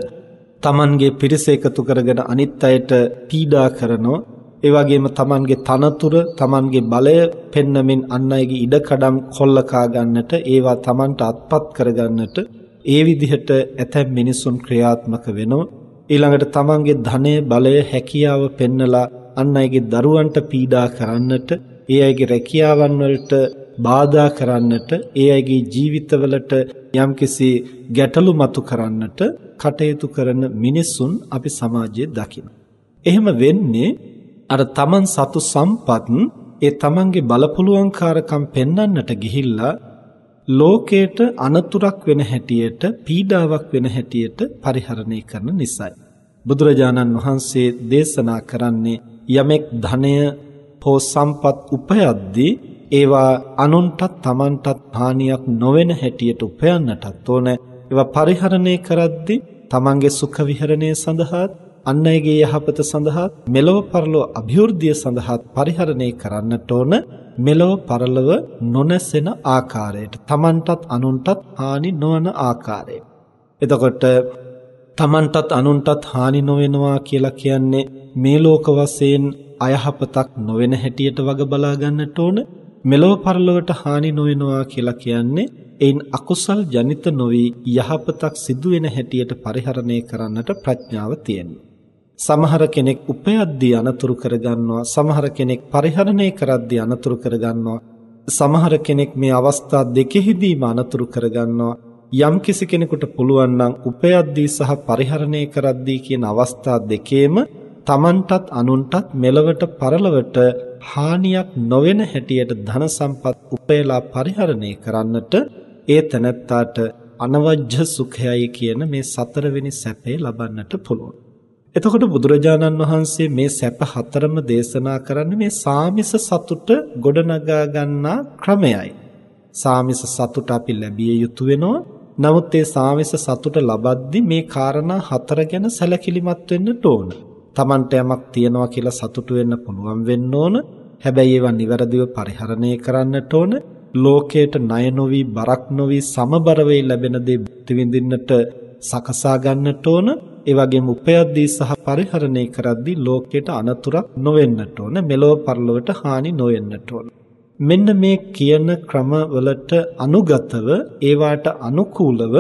තමන්ගේ පිරිස එකතු කරගෙන අනිත් අයට පීඩා කරනවා ඒ වගේම Tamanගේ තනතුර, Tamanගේ බලය පෙන්නමින් අන් අයගේ ඉඩකඩම් කොල්ලකා ගන්නට, ඒවා Tamanට අත්පත් කරගන්නට ඒ විදිහට ඇතැම් මිනිසුන් ක්‍රියාත්මක වෙනවා. ඊළඟට Tamanගේ ධනය, බලය, හැකියාව පෙන්නලා අන් අයගේ දරුවන්ට පීඩා කරන්නට, ඒ අයගේ රැකියාවන් වලට බාධා කරන්නට, ඒ අයගේ ජීවිතවලට යම්කිසි ගැටලු මතු කරන්නට කටයුතු කරන මිනිසුන් අපි සමාජයේ දකිනවා. එහෙම වෙන්නේ අර තමන් සතු සම්පත් ඒ තමන්ගේ බලපුලුවන්කාරකම් පෙන්වන්නට ගිහිල්ලා ලෝකයට අනතුරක් වෙන හැටියට පීඩාවක් වෙන හැටියට පරිහරණය කරන නිසායි. බුදුරජාණන් වහන්සේ දේශනා කරන්නේ යමෙක් ධනය හෝ සම්පත් උපයද්දී ඒවා අනුන්ටත් තමන්ටත් හානියක් නොවන හැටියට උපයන්නටත් ඕන. ඒවා පරිහරණය කරද්දී තමන්ගේ සුඛ විහරණය සඳහාත් අන් අයගේ යහපත සඳහා මෙලොව පරලොව અભිවෘද්ධිය සඳහා පරිහරණය කරන්නට ඕන මෙලොව පරලොව නොනැසෙන ආකාරයට තමන්ටත් අනුන්ටත් හානි නොවන ආකාරයට එතකොට තමන්ටත් අනුන්ටත් හානි නොවෙනවා කියලා කියන්නේ මේ ලෝක වශයෙන් අයහපතක් නොවන හැටියට වග බලා ගන්නට ඕන මෙලොව පරලොවට හානි නොවෙනවා කියලා කියන්නේ එයින් අකුසල් ජනිත නොවි යහපතක් සිදු වෙන හැටියට පරිහරණය කරන්නට ප්‍රඥාව තියෙනවා. සමහර කෙනෙක් උපයද්දී අනතුරු කරගන්නවා සමහර කෙනෙක් පරිහරණය කරද්දී අනතුරු කරගන්නවා සමහර කෙනෙක් මේ අවස්ථා දෙකෙහිදීම අනතුරු කරගන්නවා යම් කිසි කෙනෙකුට පුළුවන් නම් උපයද්දී සහ පරිහරණය කරද්දී කියන අවස්ථා දෙකේම තමන්ටත් අනුන්ටත් මෙලවට පරලවට හානියක් නොවන හැටියට ධන සම්පත් උපයලා පරිහරණය කරන්නට ඒ තැනැත්තාට අනවජ්‍ය සුඛයයි කියන මේ සතරවෙනි සැපේ ලබන්නට පුළුවන්. එතකොට බුදුරජාණන් වහන්සේ මේ සැප හතරම දේශනා කරන්නේ මේ සාමිස සතුට ගොඩනගා ගන්නා ක්‍රමයයි. සාමිස සතුට අපි ලැබිය යුතු වෙනවා. නමුත් ඒ සාමිස සතුට ලබද්දි මේ කාරණා හතර ගැන සැලකිලිමත් වෙන්නට ඕන. Tamanට යමක් තියනවා කියලා සතුටු වෙන්න පුළුවන් වෙන්න ඕන. හැබැයි ඒවා નિවරදිව පරිහරණය කරන්නට ඕන. ලෝකයට ණය නොවි බරක් නොවි සමබර වෙයි ලැබෙන දේ විඳින්නට සකසා ගන්නට ඕන. ඒ වගේම උපයද්දී සහ පරිහරණය කරද්දී ලෝකයට අනතුරක් නොවෙන්නට ඕන. මෙලොව පරලොවට හානි නොවෙන්නට ඕන. මෙන්න මේ කියන ක්‍රමවලට අනුගතව ඒවාට අනුකූලව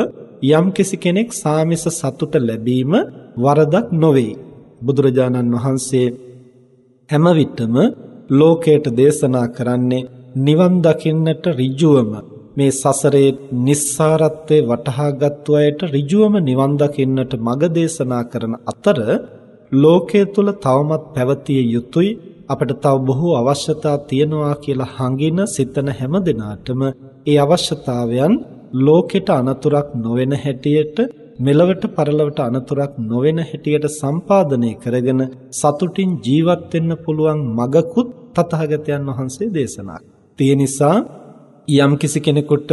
යම්කිසි කෙනෙක් සාමිස සතුට ලැබීම වරදක් නොවේ. බුදුරජාණන් වහන්සේ හැම විටම ලෝකයට දේශනා කරන්නේ නිවන් දකින්නට ඍජුවම මේ සසරේ nissarattwe වටහාගත්තු අයට ඍජුවම නිවන් දකින්නට මඟ දේශනා කරන අතර ලෝකයේ තුල තවමත් පැවතිය යුතුයි අපිට තව බොහෝ අවශ්‍යතා තියෙනවා කියලා හංගින සිතන හැම දිනාටම ඒ අවශ්‍යතාවයන් ලෝකෙට අනතුරක් නොවන හැටියට මෙලවට පරලවට අනතුරක් නොවන හැටියට සම්පාදනය කරගෙන සතුටින් ජීවත් වෙන්න පුළුවන් මගකුත් තථාගතයන් වහන්සේ දේශනා. ඒ නිසා යම්කිසි කෙනෙකුට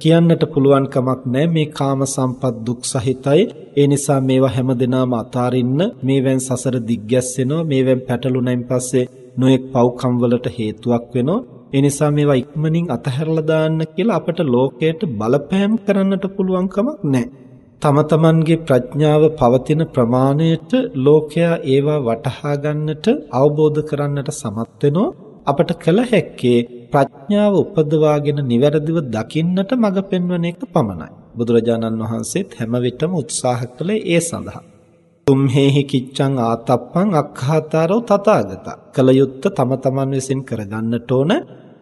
කියන්නට පුළුවන් කමක් නැහැ මේ කාම සම්පත් දුක් සහිතයි. ඒ නිසා මේවා හැමදෙනාම අතාරින්න මේවෙන් සසර දිග්ගැස්සෙනවා මේවෙන් පැටළුණයින් පස්සේ නොඑක් පව්කම් වලට හේතුවක් වෙනවා. ඒ නිසා මේවා ඉක්මනින් අතහැරලා දාන්න කියලා අපට ලෝකයට බලපෑම් කරන්නට පුළුවන් කමක් නැහැ තම තමන්ගේ ප්‍රඥාව පවතින ප්‍රමාණයට ලෝකයා ඒවා වටහා ගන්නට අවබෝධ කරන්නට සමත් වෙනවා. අපට කළ හැක්කේ ප්‍රඥාව උපදවාගෙන නිවැරදිව දකින්නට මඟ පෙන්වන එක පමණයි. බුදුරජාණන් වහන්සේත් හැම විටම උත්සාහ කළේ ඒ සඳහා. තුම්හෙහි කිච්ඡං ආතප්පං අක්ඛාතාරෝ තථාගත. කලයුත්ත තම තමන් විසින් කරගන්නට ඕන.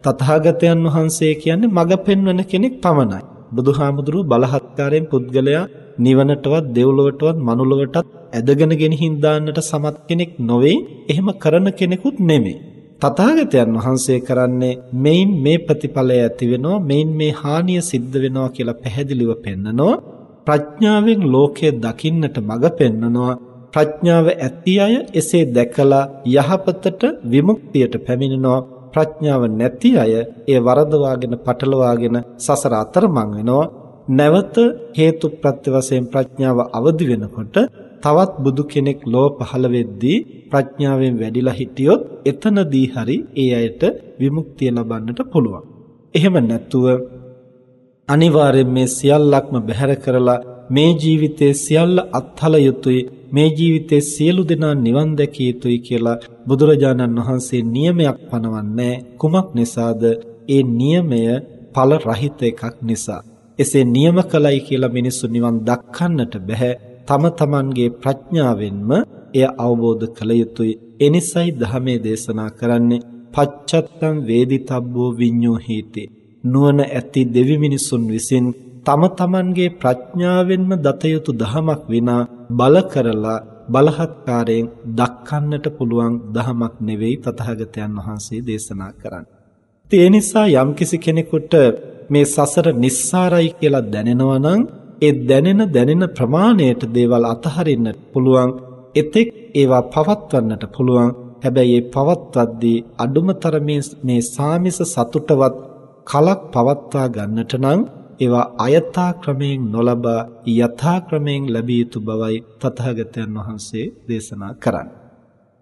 තථාගතයන් වහන්සේ කියන්නේ මඟ පෙන්වන කෙනෙක් පමණයි. බුදුහාමුදුරුව බලහත්කාරයෙන් පුද්ගලයා නිවනටවත් දෙව්ලොවටවත් මනුලොවටත් ඇදගෙන ගෙනihin දාන්නට සමත් කෙනෙක් නොවේ. එහෙම කරන කෙනෙකුත් නෙමෙයි. තථාගතයන් වහන්සේ කරන්නේ මේන් මේ ප්‍රතිඵලය ඇති වෙනවා මේන් මේ හානිය සිද්ධ වෙනවා කියලා පැහැදිලිව පෙන්නනවා ප්‍රඥාවෙන් ලෝකය දකින්නට මඟ පෙන්නනවා ප්‍රඥාව ඇති අය එසේ දැකලා යහපතට විමුක්තියට පැමිණෙනවා ප්‍රඥාව නැති අය ඒ වරදවාගෙන පටලවාගෙන සසර අතරමං වෙනවා නැවත හේතු ප්‍රත්‍ය වශයෙන් ප්‍රඥාව අවදි වෙනකොට තවත් බුදු කෙනෙක් ලෝ පහළ වෙද්දී ප්‍රඥාවෙන් වැඩිලා හිටියොත් එතනදී හරි ඒ අයට විමුක්තිය ලබන්නට පුළුවන්. එහෙම නැතුව අනිවාර්යෙන් මේ සියල්ලක්ම බැහැර කරලා මේ ජීවිතයේ සියල්ල අත්හල යුතුයි මේ ජීවිතයේ සියලු දෙනා නිවන් දැකිය යුතුයි කියලා බුදුරජාණන් වහන්සේ නියමයක් පනවන්නේ කුමක් නිසාද? ඒ නියමය ඵල රහිත එකක් නිසා. එසේ නියම කලයි කියලා මිනිස්සු නිවන් දක්කන්නට බෑ තම තමන්ගේ ප්‍රඥාවෙන්ම එය අවබෝධ කළ යුතුයි. එනිසයි ධර්මයේ දේශනා කරන්නේ පච්චත්තං වේදිතබ්බෝ විඤ්ඤෝ හීති. නුවණ ඇති දෙවි මිනිසුන් විසින් තම තමන්ගේ ප්‍රඥාවෙන්ම දත යුතු දහමක් විනා බල කරලා බලහත්කාරයෙන් දක්කන්නට පුළුවන් දහමක් නෙවෙයි තථාගතයන් වහන්සේ දේශනා කරන්නේ. ඒ නිසා යම්කිසි කෙනෙකුට මේ සසර නිස්සාරයි කියලා දැනෙනවා නම් ඒ දැනෙන දැනෙන ප්‍රමාණයට දේවල් අතහරින්නට පුළුවන් එතෙක් ඒවා පවත්වන්නට පුළුවන් හැබැයි ඒ පවත්වද්දී අඩුම තරමේ මේ සාමිස සතුටවත් කලක් පවත්වා ගන්නට නම් ඒවා අයථා ක්‍රමයෙන් නොලබා යථා ක්‍රමයෙන් ලැබිය යුතු බවයි තථාගතයන් වහන්සේ දේශනා කරන්නේ.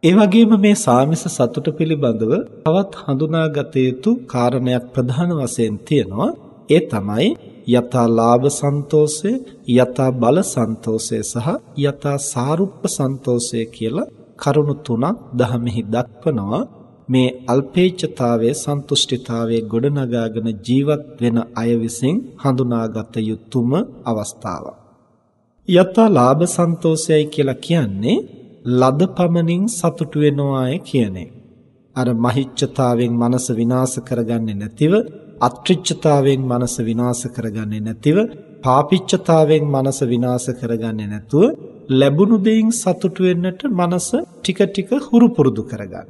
ඒ වගේම මේ සාමිස සතුට පිළිබඳව තවත් හඳුනාගත යුතු කාරණයක් ප්‍රධාන වශයෙන් තියෙනවා. ඒ තමයි යථා ලාභ සන්තෝෂය, යථා බල සන්තෝෂය සහ යථා සාරුප්ප සන්තෝෂය කියලා කරුණු තුනක් දහමෙහි දක්වනවා. මේ අල්පේච්ඡතාවයේ සන්තුෂ්ඨිතාවයේ ගොඩනගාගෙන ජීවත් වෙන අය විසින් හඳුනාගත යුතුම අවස්ථාවක්. යතා ලාභ සන්තෝෂයයි කියලා කියන්නේ ලද පමණින් සතුටු වෙනවාය කියන්නේ. අර මහිච්ඡතාවෙන් මනස විනාශ කරගන්නේ නැතිව අත්‍රිච්ඡතාවෙන් මනස විනාශ කරගන්නේ නැතිව පාපිච්ඡතාවෙන් මනස විනාශ කරගන්නේ නැතුව ලැබුණු දෙයින් සතුටු වෙන්නට මනස ටික ටික හුරු පුරුදු කරගන්න.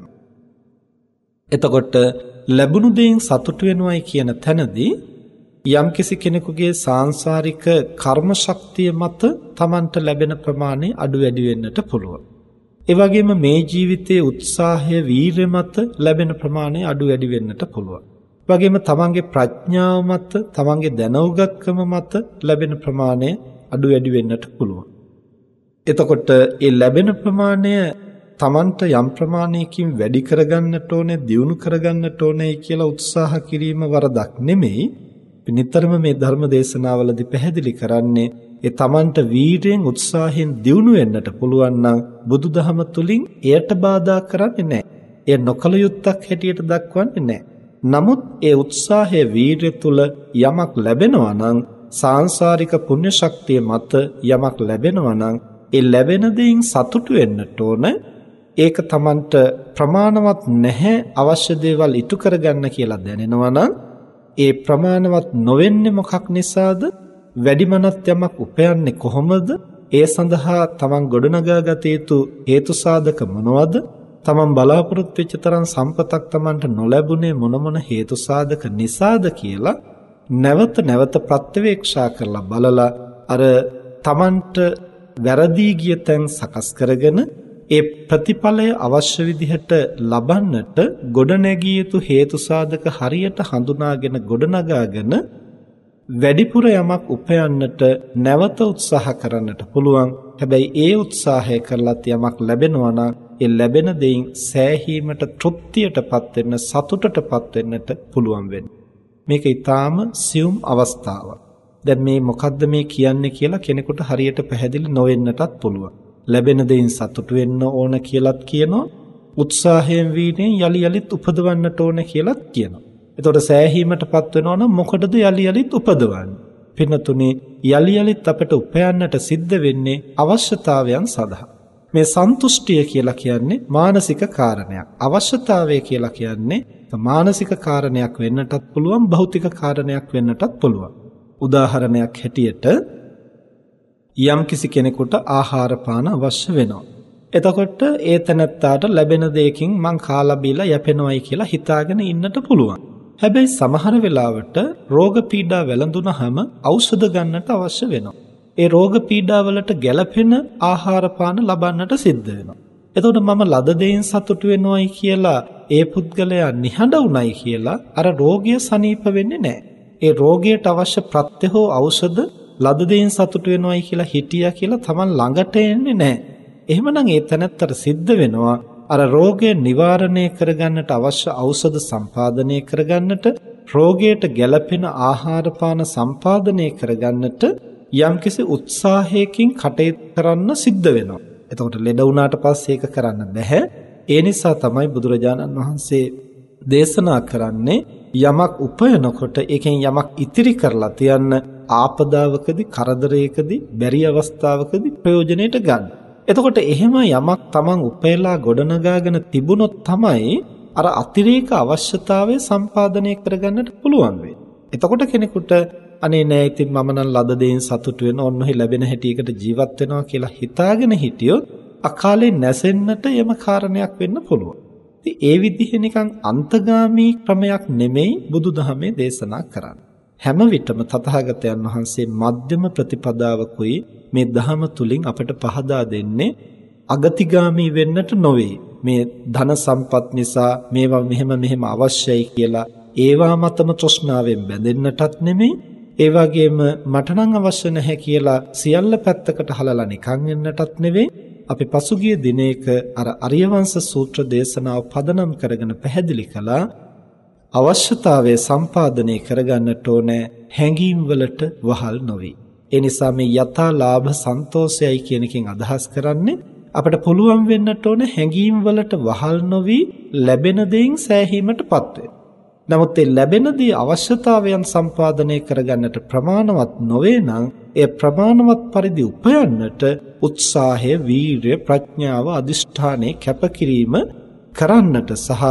එතකොට ලැබුණු දෙයින් සතුටු වෙනවයි කියන තැනදී යම්කිසි කෙනෙකුගේ සාංශාරික කර්ම ශක්තිය මත Tamanට ලැබෙන ප්‍රමාණය අඩු වැඩි වෙන්නට පුළුවන්. ඒ වගේම මේ ජීවිතයේ උත්සාහය වීරය මත ලැබෙන ප්‍රමාණය අඩු වැඩි වෙන්නට පුළුවන්. වගේම තමන්ගේ ප්‍රඥාව මත තමන්ගේ දැනුගත්කම මත ලැබෙන ප්‍රමාණය අඩු වැඩි වෙන්නට පුළුවන්. එතකොට ඒ ලැබෙන ප්‍රමාණය තමන්ට යම් ප්‍රමාණයකින් වැඩි කරගන්නට ඕනේ, දියුණු කරගන්නට ඕනේ කියලා උත්සාහ කිරීම වරදක් නෙමෙයි. නිතරම මේ ධර්ම දේශනාවලදී පැහැදිලි කරන්නේ ඒ තමන්ට වීරයෙන් උත්සාහයෙන් දියුණු වෙන්නට පුළුවන් නම් බුදුදහම තුලින් එයට බාධා කරන්නේ නැහැ. එය නොකල යුත්තක් හැටියට දක්වන්නේ නැහැ. නමුත් ඒ උත්සාහය වීරය තුල යමක් ලැබෙනවා නම් සාංශාරික පුණ්‍ය ශක්තිය මත යමක් ලැබෙනවා නම් ඒ ලැබෙන දෙයින් සතුටු වෙන්නට ඕන. ඒක Tamanට ප්‍රමාණවත් නැහැ අවශ්‍ය දේවල් ඉටු කරගන්න කියලා දැනෙනවා නම් ඒ ප්‍රමාණවත් නොවෙන්නේ මොකක් නිසාද? වැඩිමනත් යමක් උපයන්නේ කොහොමද? ඒ සඳහා Taman ගොඩනගා ගත යුතු හේතු සාධක මොනවද? තමන් බලාපොරොත්තු වෙච්ච තරම් සම්පතක් තමන්ට නොලැබුණේ මොන මොන හේතු සාධක නිසාද කියලා නැවත නැවත ප්‍රත්‍යවේක්ෂා කරලා බලලා අර තමන්ට වැරදී ගිය තැන් සකස් කරගෙන ඒ ප්‍රතිඵලය අවශ්‍ය විදිහට ලබන්නට ගොඩනැගිය යුතු හේතු සාධක හරියට හඳුනාගෙන ගොඩනගාගෙන වැඩිපුර යමක් උපයන්නට නැවත උත්සාහ කරන්නට පුළුවන්. හැබැයි ඒ උත්සාහය කරලත් යමක් ලැබෙනවා නම් ඒ ලැබෙන දෙයින් සෑහීමට තෘප්තියටපත් වෙන්න සතුටටපත් වෙන්නට පුළුවන් වෙන්නේ. මේක ඊටාම සියුම් අවස්ථාවක්. දැන් මේ මොකද්ද මේ කියන්නේ කියලා කෙනෙකුට හරියට පැහැදිලි නොවෙන්නටත් පුළුවන්. ලැබෙන දෙයින් සතුටු වෙන්න ඕන කියලත් කියනවා. උත්සාහයෙන් වීනේ යලි යලිත් උපදවන්නට ඕන කියලත් කියනවා. එතකොට සෑහීමටපත් වෙනවා නම් මොකටද යලි යලිත් උපදවන්නේ? පින්නතුනේ යලි යලිත් අපට උපයන්නට සිද්ධ වෙන්නේ අවශ්‍යතාවයන් සඳහා. මේ සන්තුෂ්ටිය කියලා කියන්නේ මානසික කාරණයක්. අවශ්‍යතාවය කියලා කියන්නේ මානසික කාරණයක් වෙන්නටත් පුළුවන් භෞතික කාරණයක් වෙන්නටත් පුළුවන්. උදාහරණයක් හැටියට යම්කිසි කෙනෙකුට ආහාර පාන අවශ්‍ය වෙනවා. එතකොට ඒ තැනත්තාට ලැබෙන දෙයකින් මං කාලා බීලා යැපෙනවයි කියලා හිතාගෙන ඉන්නට පුළුවන්. හැබැයි සමහර වෙලාවට රෝග පීඩා වැළඳුනහම ඖෂධ ගන්නට අවශ්‍ය වෙනවා. ඒ රෝග පීඩාවලට ගැළපෙන ආහාර පාන ලබන්නට සිද්ධ වෙනවා. එතකොට මම ලද දෙයින් සතුටු වෙනවයි කියලා ඒ පුද්ගලයා නිහඬ වුණයි කියලා අර රෝගය සනීප වෙන්නේ නැහැ. ඒ රෝගයට අවශ්‍ය ප්‍රත්‍ය හෝ ඖෂධ ලද දෙයින් සතුටු වෙනවයි කියලා හිටියා කියලා Taman ළඟට එන්නේ නැහැ. එහෙමනම් ඒ තැනත්තට සිද්ධ වෙනවා අර රෝගය නිවාරණය කරගන්නට අවශ්‍ය ඖෂධ සම්පාදනය කරගන්නට රෝගයට ගැළපෙන ආහාර පාන සම්පාදනය කරගන්නට යම්කිසි උත්සාහයකින් කටයුතු කරන්න සිද්ධ වෙනවා. එතකොට ලෙඩ වුණාට පස්සේ ඒක කරන්න බෑ. ඒ නිසා තමයි බුදුරජාණන් වහන්සේ දේශනා කරන්නේ යමක් උපයනකොට ඒකෙන් යමක් ඉතිරි කරලා තියන්න ආපදාවකදී කරදරයකදී බැරි අවස්ථාවකදී ප්‍රයෝජනෙට ගන්න. එතකොට එහෙම යමක් Taman උපයලා ගොඩනගාගෙන තිබුණොත් තමයි අර අතිරේක අවශ්‍යතාවය සම්පාදනය කරගන්නට පුළුවන් වෙන්නේ. එතකොට කෙනෙකුට අනේ නෑ ඉතින් මම නම් ලද දෙයින් සතුටු වෙන ඔන්නෝහි ලැබෙන හැටියකට ජීවත් වෙනවා කියලා හිතාගෙන හිටියොත් අකාලේ නැසෙන්නට යම කාරණයක් වෙන්න පුළුවන්. ඉතින් ඒ විදිහේ නිකන් අන්තගාමී ක්‍රමයක් නෙමෙයි බුදුදහමේ දේශනා කරන්නේ. හැම විටම තථාගතයන් වහන්සේ මධ්‍යම ප්‍රතිපදාවකුයි මේ ධහම තුලින් අපට පහදා දෙන්නේ අගතිගාමී වෙන්නට නොවේ. මේ ධන සම්පත් නිසා මේවා මෙහෙම මෙහෙම අවශ්‍යයි කියලා ඒවා මතම තෘෂ්ණාවෙන් බැඳෙන්නටත් නෙමෙයි ඒ වගේම මට නම් අවශ්‍ය නැහැ කියලා සියල්ල පැත්තකට හලලා නිකන් වෙන්නටත් නෙවෙයි අපි පසුගිය දිනයක අර අරියවංශ සූත්‍ර දේශනාව පදනම් කරගෙන පැහැදිලි කළා අවශ්‍යතාවය සම්පාදනය කරගන්නට ඕනේ හැඟීම් වලට වහල් නොවි. ඒ නිසා මේ යථා ලාභ සන්තෝෂයයි කියන එකෙන් අදහස් කරන්නේ අපිට පුළුවන් වෙන්නට ඕන හැඟීම් වලට වහල් නොවි ලැබෙන දෙයින් සෑහීමටපත් වෙන්න. නමුත් ඒ ලැබෙන දේ අවශ්‍යතාවයන් සම්පාදනය කරගන්නට ප්‍රමාණවත් නොවේ නම් එය ප්‍රමාණවත් පරිදි උපයන්නට උත්සාහය, වීරිය, ප්‍රඥාව, අදිෂ්ඨානය කැපකිරීම කරන්නට සහ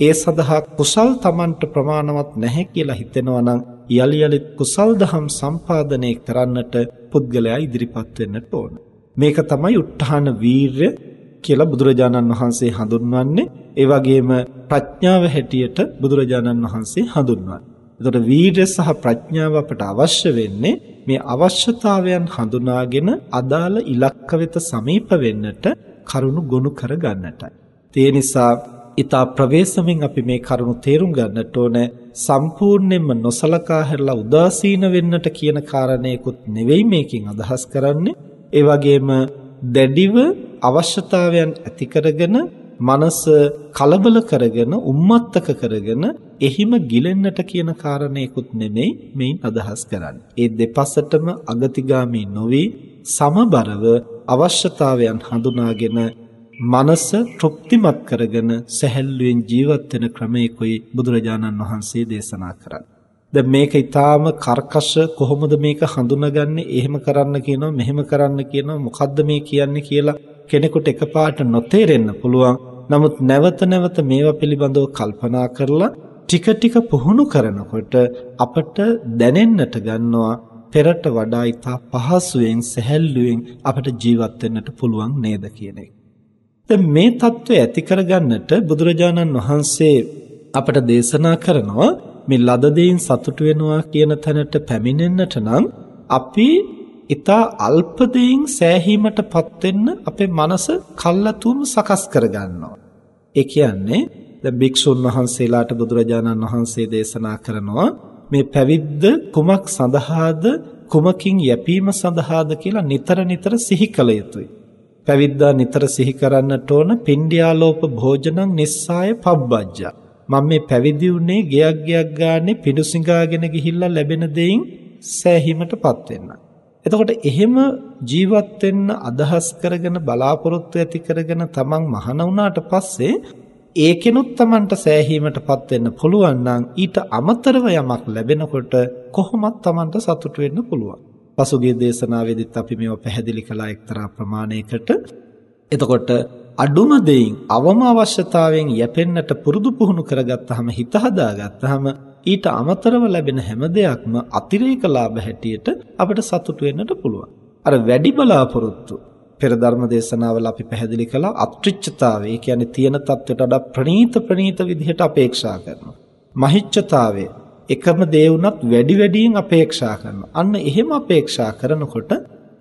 ඒ සඳහා කුසල් Tamanට ප්‍රමාණවත් නැහැ කියලා හිතෙනවා නම් යලි යලිත් කුසල් දහම් සම්පාදනය කරන්නට පුද්ගලයා ඉදිරිපත් වෙන්නට ඕන. මේක තමයි උත්හාන වීරය කියලා බුදුරජාණන් වහන්සේ හඳුන්වන්නේ. ඒ වගේම ප්‍රඥාව හැටියට බුදුරජාණන් වහන්සේ හඳුන්වන්නේ. එතකොට වීරය සහ ප්‍රඥාව අපට අවශ්‍ය වෙන්නේ මේ අවශ්‍යතාවයන් හඳුනාගෙන අදාළ ඉලක්ක වෙත සමීප වෙන්නට කරුණු ගොනු කර ගන්නටයි. ඒ නිසා ඊතා ප්‍රවේශමෙන් අපි මේ කරුණු තේරුම් ගන්නට ඕන සම්පූර්ණයෙන්ම නොසලකා හැරලා උදාසීන වෙන්නට කියන කාරණේකුත් නෙවෙයි මේකෙන් අදහස් කරන්නේ ඒ වගේම දැඩිව අවශ්‍යතාවයන් ඇති කරගෙන මනස කලබල කරගෙන උම්මත්තක කරගෙන එහිම ගිලෙන්නට කියන කාරණේකුත් නෙමෙයි මේන් අදහස් කරන්නේ. ඒ දෙපසටම අගතිගාමී නොවි සමබරව අවශ්‍යතාවයන් හඳුනාගෙන මනස තෘප්තිමත් කරගෙන සැහැල්ලුවෙන් ජීවත් වෙන ක්‍රමයකයි බුදුරජාණන් වහන්සේ දේශනා කරන්නේ. දැන් මේක ඊටාම කර්කශ කොහොමද මේක හඳුනාගන්නේ? එහෙම කරන්න කියනවා මෙහෙම කරන්න කියනවා. මොකද්ද මේ කියන්නේ කියලා කෙනෙකුට එකපාරට නොතේරෙන්න පුළුවන්. නමුත් නැවත නැවත මේවා පිළිබඳව කල්පනා කරලා ටික ටික පුහුණු කරනකොට අපට දැනෙන්නට ගන්නවා පෙරට වඩා ඊටා පහසුවෙන් සැහැල්ලුවෙන් අපට ජීවත් වෙන්නට පුළුවන් නේද කියන එක. දැන් මේ தত্ত্বය ඇති කරගන්නට බුදුරජාණන් වහන්සේ අපට දේශනා කරනවා මේ ලද දෙයින් සතුටු වෙනවා කියන තැනට පැමිණෙන්නට නම් අපි ඊතා අල්ප දෙයින් සෑහීමටපත් වෙන්න අපේ මනස කල්ලාතුම සකස් කරගන්නවා. ඒ කියන්නේ දැන් භික්ෂුන් වහන්සේලාට බුදුරජාණන් වහන්සේ දේශනා කරනවා මේ පැවිද්ද කුමක් සඳහාද කුමකින් යැපීම සඳහාද කියලා නිතර නිතර සිහි කළ යුතුයි. පැවිද්දා නිතර සිහි කරන්නට ඕන පින්ඩියාලෝප භෝජනං නිස්සාය පබ්බජ්ජා. මම මේ පැවිදි වුණේ ගයක් ගයක් ගානේ පිඩුසිඟාගෙන ගිහිල්ලා ලැබෙන දෙයින් සෑහීමටපත් වෙන්න. එතකොට එහෙම ජීවත් වෙන්න අදහස් කරගෙන බලාපොරොත්තු ඇති කරගෙන තමන් මහාන වුණාට පස්සේ ඒකෙනුත් තමන්ට සෑහීමටපත් වෙන්න පුළුවන් නම් ඊට අමතරව යමක් ලැබෙනකොට කොහොමත් තමන්ට සතුටු වෙන්න පුළුවන්. පසුගිය දේශනාවේදීත් අපි මේව පැහැදිලි කළා එක්තරා ප්‍රමාණයකට. එතකොට අඩුම දෙයින් අවම අවශ්‍යතාවයෙන් යැපෙන්නට පුරුදු පුහුණු කරගත්තාම හිත හදාගත්තාම ඊට අමතරව ලැබෙන හැම දෙයක්ම අතිරේක ලාභ හැටියට අපිට සතුටු වෙන්නට පුළුවන්. අර වැඩි බලාපොරොත්තු පෙර ධර්ම දේශනාවල අපි පැහැදිලි කළා අත්‍රිච්ඡතාවය. ඒ කියන්නේ තියෙන தත්වයට වඩා ප්‍රණීත ප්‍රණීත විදිහට අපේක්ෂා කරනවා. මහිච්ඡතාවය එකම දේ වුණත් වැඩි වැඩියෙන් අපේක්ෂා කරනවා. අන්න එහෙම අපේක්ෂා කරනකොට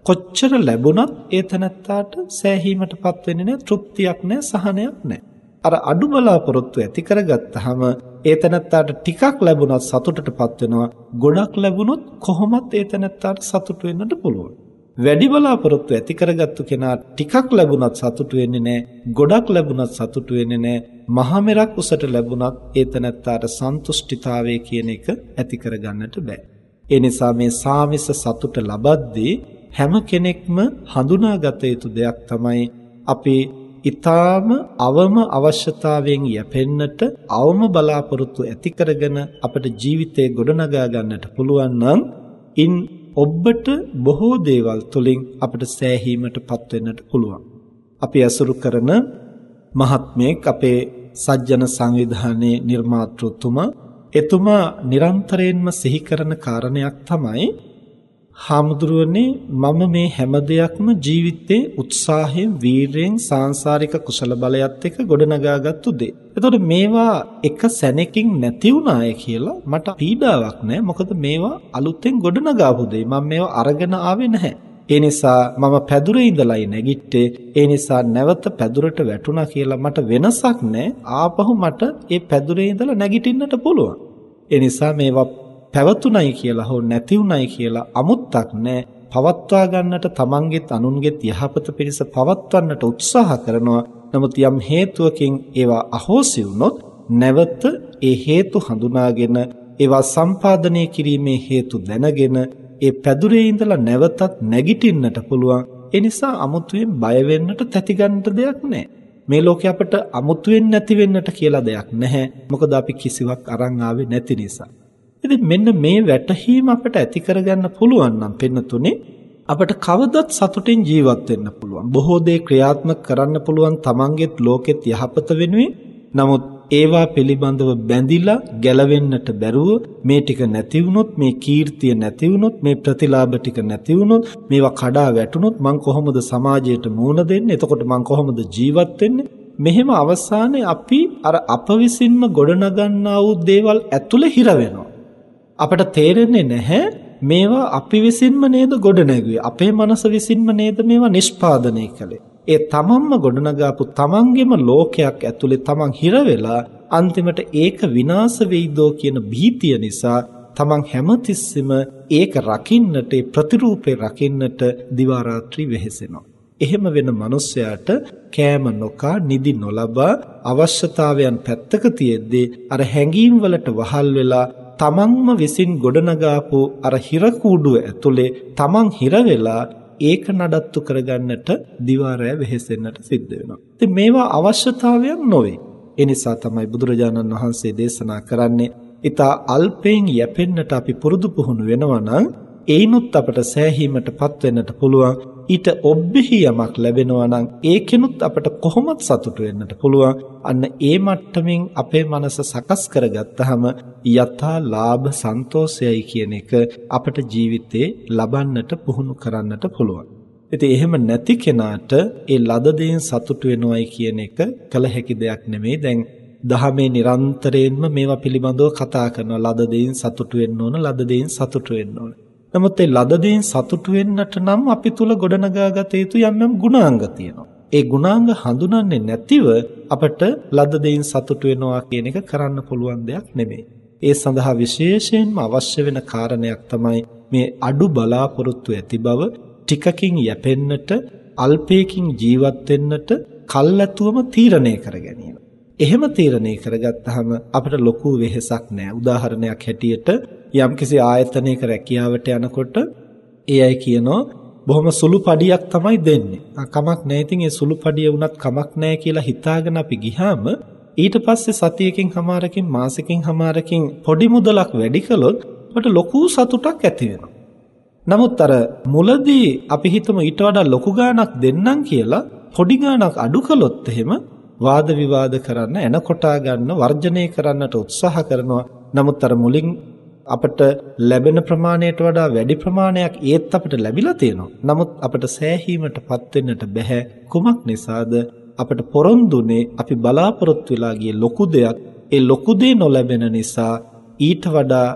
කොච්චර ලැබුණත් ඒ තනත්තාට සෑහීමටපත් වෙන්නේ නැහැ, තෘප්තියක් නැහැ, සහනයක් නැහැ. අර අඩු බලාපොරොත්තු ඇති කරගත්තාම ඒ තනත්තාට ටිකක් ලැබුණත් සතුටටපත් වෙනවා. ගොඩක් ලැබුණොත් කොහොමත් ඒ තනත්තාට සතුට වෙන්නට පුළුවන්. වැඩි බලාපොරොත්තු ඇති කරගත්තු කෙනා ටිකක් ලැබුණත් සතුටු වෙන්නේ නැහැ. ගොඩක් ලැබුණත් සතුටු වෙන්නේ නැහැ. මහා මෙරක් උසට ලැබුණත් ඒ තනත්තාට සන්තුෂ්ටිතාවය කියන එක ඇති කරගන්නට බෑ. ඒ නිසා මේ සාමිස සතුට ලබද්දී හැම කෙනෙක්ම හඳුනාගත යුතු දෙයක් තමයි අපි ඊ타ම අවම අවශ්‍යතාවයෙන් යැපෙන්නට අවම බලාපොරොත්තු ඇති කරගෙන අපේ ජීවිතේ ගොඩනගා ගන්නට පුළුවන් නම් ඉන් ඔබට බොහෝ දේවල් තුලින් අපිට සෑහීමටපත් වෙන්නට පුළුවන්. අපි අසුරු කරන මහත්මයෙක් අපේ සජ්ජන සංවිධානයේ නිර්මාතෘතුමා එතුමා නිරන්තරයෙන්ම සිහි කරන කාරණයක් තමයි හාමුදුරුවනේ මම මේ හැම දෙයක්ම ජීවිතේ උත්සාහයෙන් වීරයෙන් සාංශාරික කුසල බලයත් එක්ක ගොඩනගාගත්තු දේ. එතකොට මේවා එක සැනකින් නැති වුණාය කියලා මට පීඩාවක් නැහැ. මොකද මේවා අලුතෙන් ගොඩනගාපු දේ. මම මේවා අරගෙන ආවේ නැහැ. ඒ නිසා මම පැදුරේ ඉඳලායි නැගිට්ටේ. ඒ නිසා නැවත පැදුරට වැටුණා කියලා මට වෙනසක් නැහැ. ආපහු මට ඒ පැදුරේ ඉඳලා නැගිටින්නට පුළුවන්. ඒ නිසා මේවා පැවතුණයි කියලා හෝ නැතිුණයි කියලා අමුත්තක් නැහැ. පවත්වා ගන්නට තමන්ගෙත් අනුන්ගෙත් යහපත පිණිස පවත්වන්නට උත්සාහ කරනවා. නමුත් යම් හේතුවකින් ඒවා අහෝසි වුනොත් නැවත ඒ හේතු හඳුනාගෙන ඒවා සම්පාදනය කිරීමේ හේතු දැනගෙන ඒ පැදුරේ ඉඳලා නැවතත් නැගිටින්නට පුළුවන්. ඒ නිසා අමුතුවෙන් බය වෙන්නට තැති ගන්නට දෙයක් නැහැ. මේ ලෝකේ අපට අමුතුවෙන් නැති වෙන්නට කියලා දෙයක් නැහැ. මොකද අපි කිසිවක් අරන් ආවේ නැති නිසා. ඉතින් මෙන්න මේ වැටහීම අපට ඇති කරගන්න පුළුවන් නම් පින්නතුනේ අපට කවදත් සතුටින් ජීවත් වෙන්න පුළුවන්. බොහෝ දේ ක්‍රියාත්මක කරන්න පුළුවන් තමන්ගේත් ලෝකෙත් යහපත වෙනුවෙන්. නමුත් ඒවා පිළිබඳව බැඳිලා ගැලවෙන්නට බැරුව මේ ටික නැති වුනොත් මේ කීර්තිය නැති වුනොත් මේ ප්‍රතිලාභ ටික නැති වුනොත් මේවා කඩා වැටුනොත් මං කොහොමද සමාජයට මූණ දෙන්නේ එතකොට මං කොහොමද ජීවත් වෙන්නේ මෙහෙම අවසානයේ අපි අර අප විසින්ම ගොඩනගන්නා වූ දේවල් ඇතුලේ හිර වෙනවා අපට තේරෙන්නේ නැහැ මේවා අපි විසින්ම නේද ගොඩනැගුවේ අපේ මනස විසින්ම නේද මේවා නිෂ්පාදනය කළේ ඒ තමන්ම ගොඩනගාපු තමන්ගේම ලෝකයක් ඇතුලේ තමන් හිර වෙලා අන්තිමට ඒක විනාශ වෙයිදෝ කියන භීතිය නිසා තමන් හැමතිස්සෙම ඒක රකින්නට ප්‍රතිරූපේ රකින්නට දිවා රාත්‍රී වෙහෙසෙනවා. එහෙම වෙන මිනිසයාට කෑම නොකා නිදි නොලබා අවශ්‍යතාවයන් පැත්තක තියෙද්දී අර හැඟීම් වලට වහල් වෙලා තමන්ම විසින් ගොඩනගාපු අර හිර කූඩුව ඇතුලේ තමන් හිර වෙලා ඒක නඩත්තු කරගන්නට දිවාරය වෙහෙසෙන්නට සිද්ධ වෙනවා. ඉතින් මේවා අවශ්‍යතාවයක් නොවේ. ඒ නිසා තමයි බුදුරජාණන් වහන්සේ දේශනා කරන්නේ ඊතා අල්පයෙන් යැපෙන්නට අපි පුරුදු පුහුණු වෙනවා නම් ඒනොත් අපට සෑහීමටපත් වෙන්නට පුළුවන් ඊට ඔබ්බෙහි යමක් ලැබෙනවා නම් ඒකෙනුත් අපට කොහොමත් සතුටු වෙන්නට පුළුවන්. අන්න ඒ මට්ටමින් අපේ මනස සකස් කරගත්තාම යථා ලාභ සන්තෝෂයයි කියන එක අපට ජීවිතේ ලබන්නට පුහුණු කරන්නට පුළුවන්. ඉතින් එහෙම නැති කෙනාට ඒ ලද දෙයින් සතුටු වෙනවයි කියන එක කල හැකි දෙයක් නෙමෙයි. දැන් දහමේ නිරන්තරයෙන්ම මේවා පිළිබඳව කතා කරනවා. ලද දෙයින් සතුටු වෙන්න ඕන ලද දෙයින් සතුටු වෙන්න ඕන. නමුත් ඒ ලද දෙයින් සතුටු වෙන්නට නම් අපි තුල ගොඩනගාගත යුතු යම් යම් ගුණාංග තියෙනවා. ඒ ගුණාංග හඳුනන්නේ නැතිව අපට ලද දෙයින් සතුටු වෙනවා කියන එක කරන්න පුළුවන් දෙයක් නෙමෙයි. ඒ සඳහා විශේෂයෙන්ම අවශ්‍ය වෙන කාරණයක් තමයි මේ අඩු බලාපොරොත්තු ඇති බව ටිකකින් යැපෙන්නට අල්පයකින් ජීවත් වෙන්නට කල්ැතුවම තීරණය කර ගැනීම. එහෙම තීරණය කරගත්තාම අපිට ලොකු වෙහෙසක් නෑ. උදාහරණයක් හැටියට යම්කිසි ආයතනයක රැකියාවට යනකොට ඒ අය කියනවා බොහොම සුළු පඩියක් තමයි දෙන්නේ. කමක් නැහැ. ඉතින් ඒ සුළු පඩිය වුණත් කමක් නැහැ කියලා හිතාගෙන අපි ගිහාම ඊට පස්සේ සතියකින් හමාරකින් මාසෙකින් හමාරකින් පොඩි මුදලක් වැඩි කළොත් අපට ලොකු සතුටක් ඇති වෙනවා. නමුත් අර මුලදී අපි හිතමු ඊට වඩා ලොකු ගාණක් දෙන්නම් කියලා පොඩි ගාණක් අඩු කළොත් එහෙම වාද විවාද කරන්න එන කොටා ගන්න වර්ජනය කරන්නට උත්සාහ කරනවා. නමුත් අර මුලින් අපට ලැබෙන ප්‍රමාණයට වඩා වැඩි ප්‍රමාණයක් ඒත් අපිට ලැබිලා තියෙනවා. නමුත් අපට සෑහීමටපත් වෙන්නට බෑ. කුමක් නිසාද? අපට පොරොන්දුනේ අපි බලාපොරොත්තු වෙලා ගිය ලොකු දෙයක්. ඒ ලොකු දේ නොලැබෙන නිසා ඊට වඩා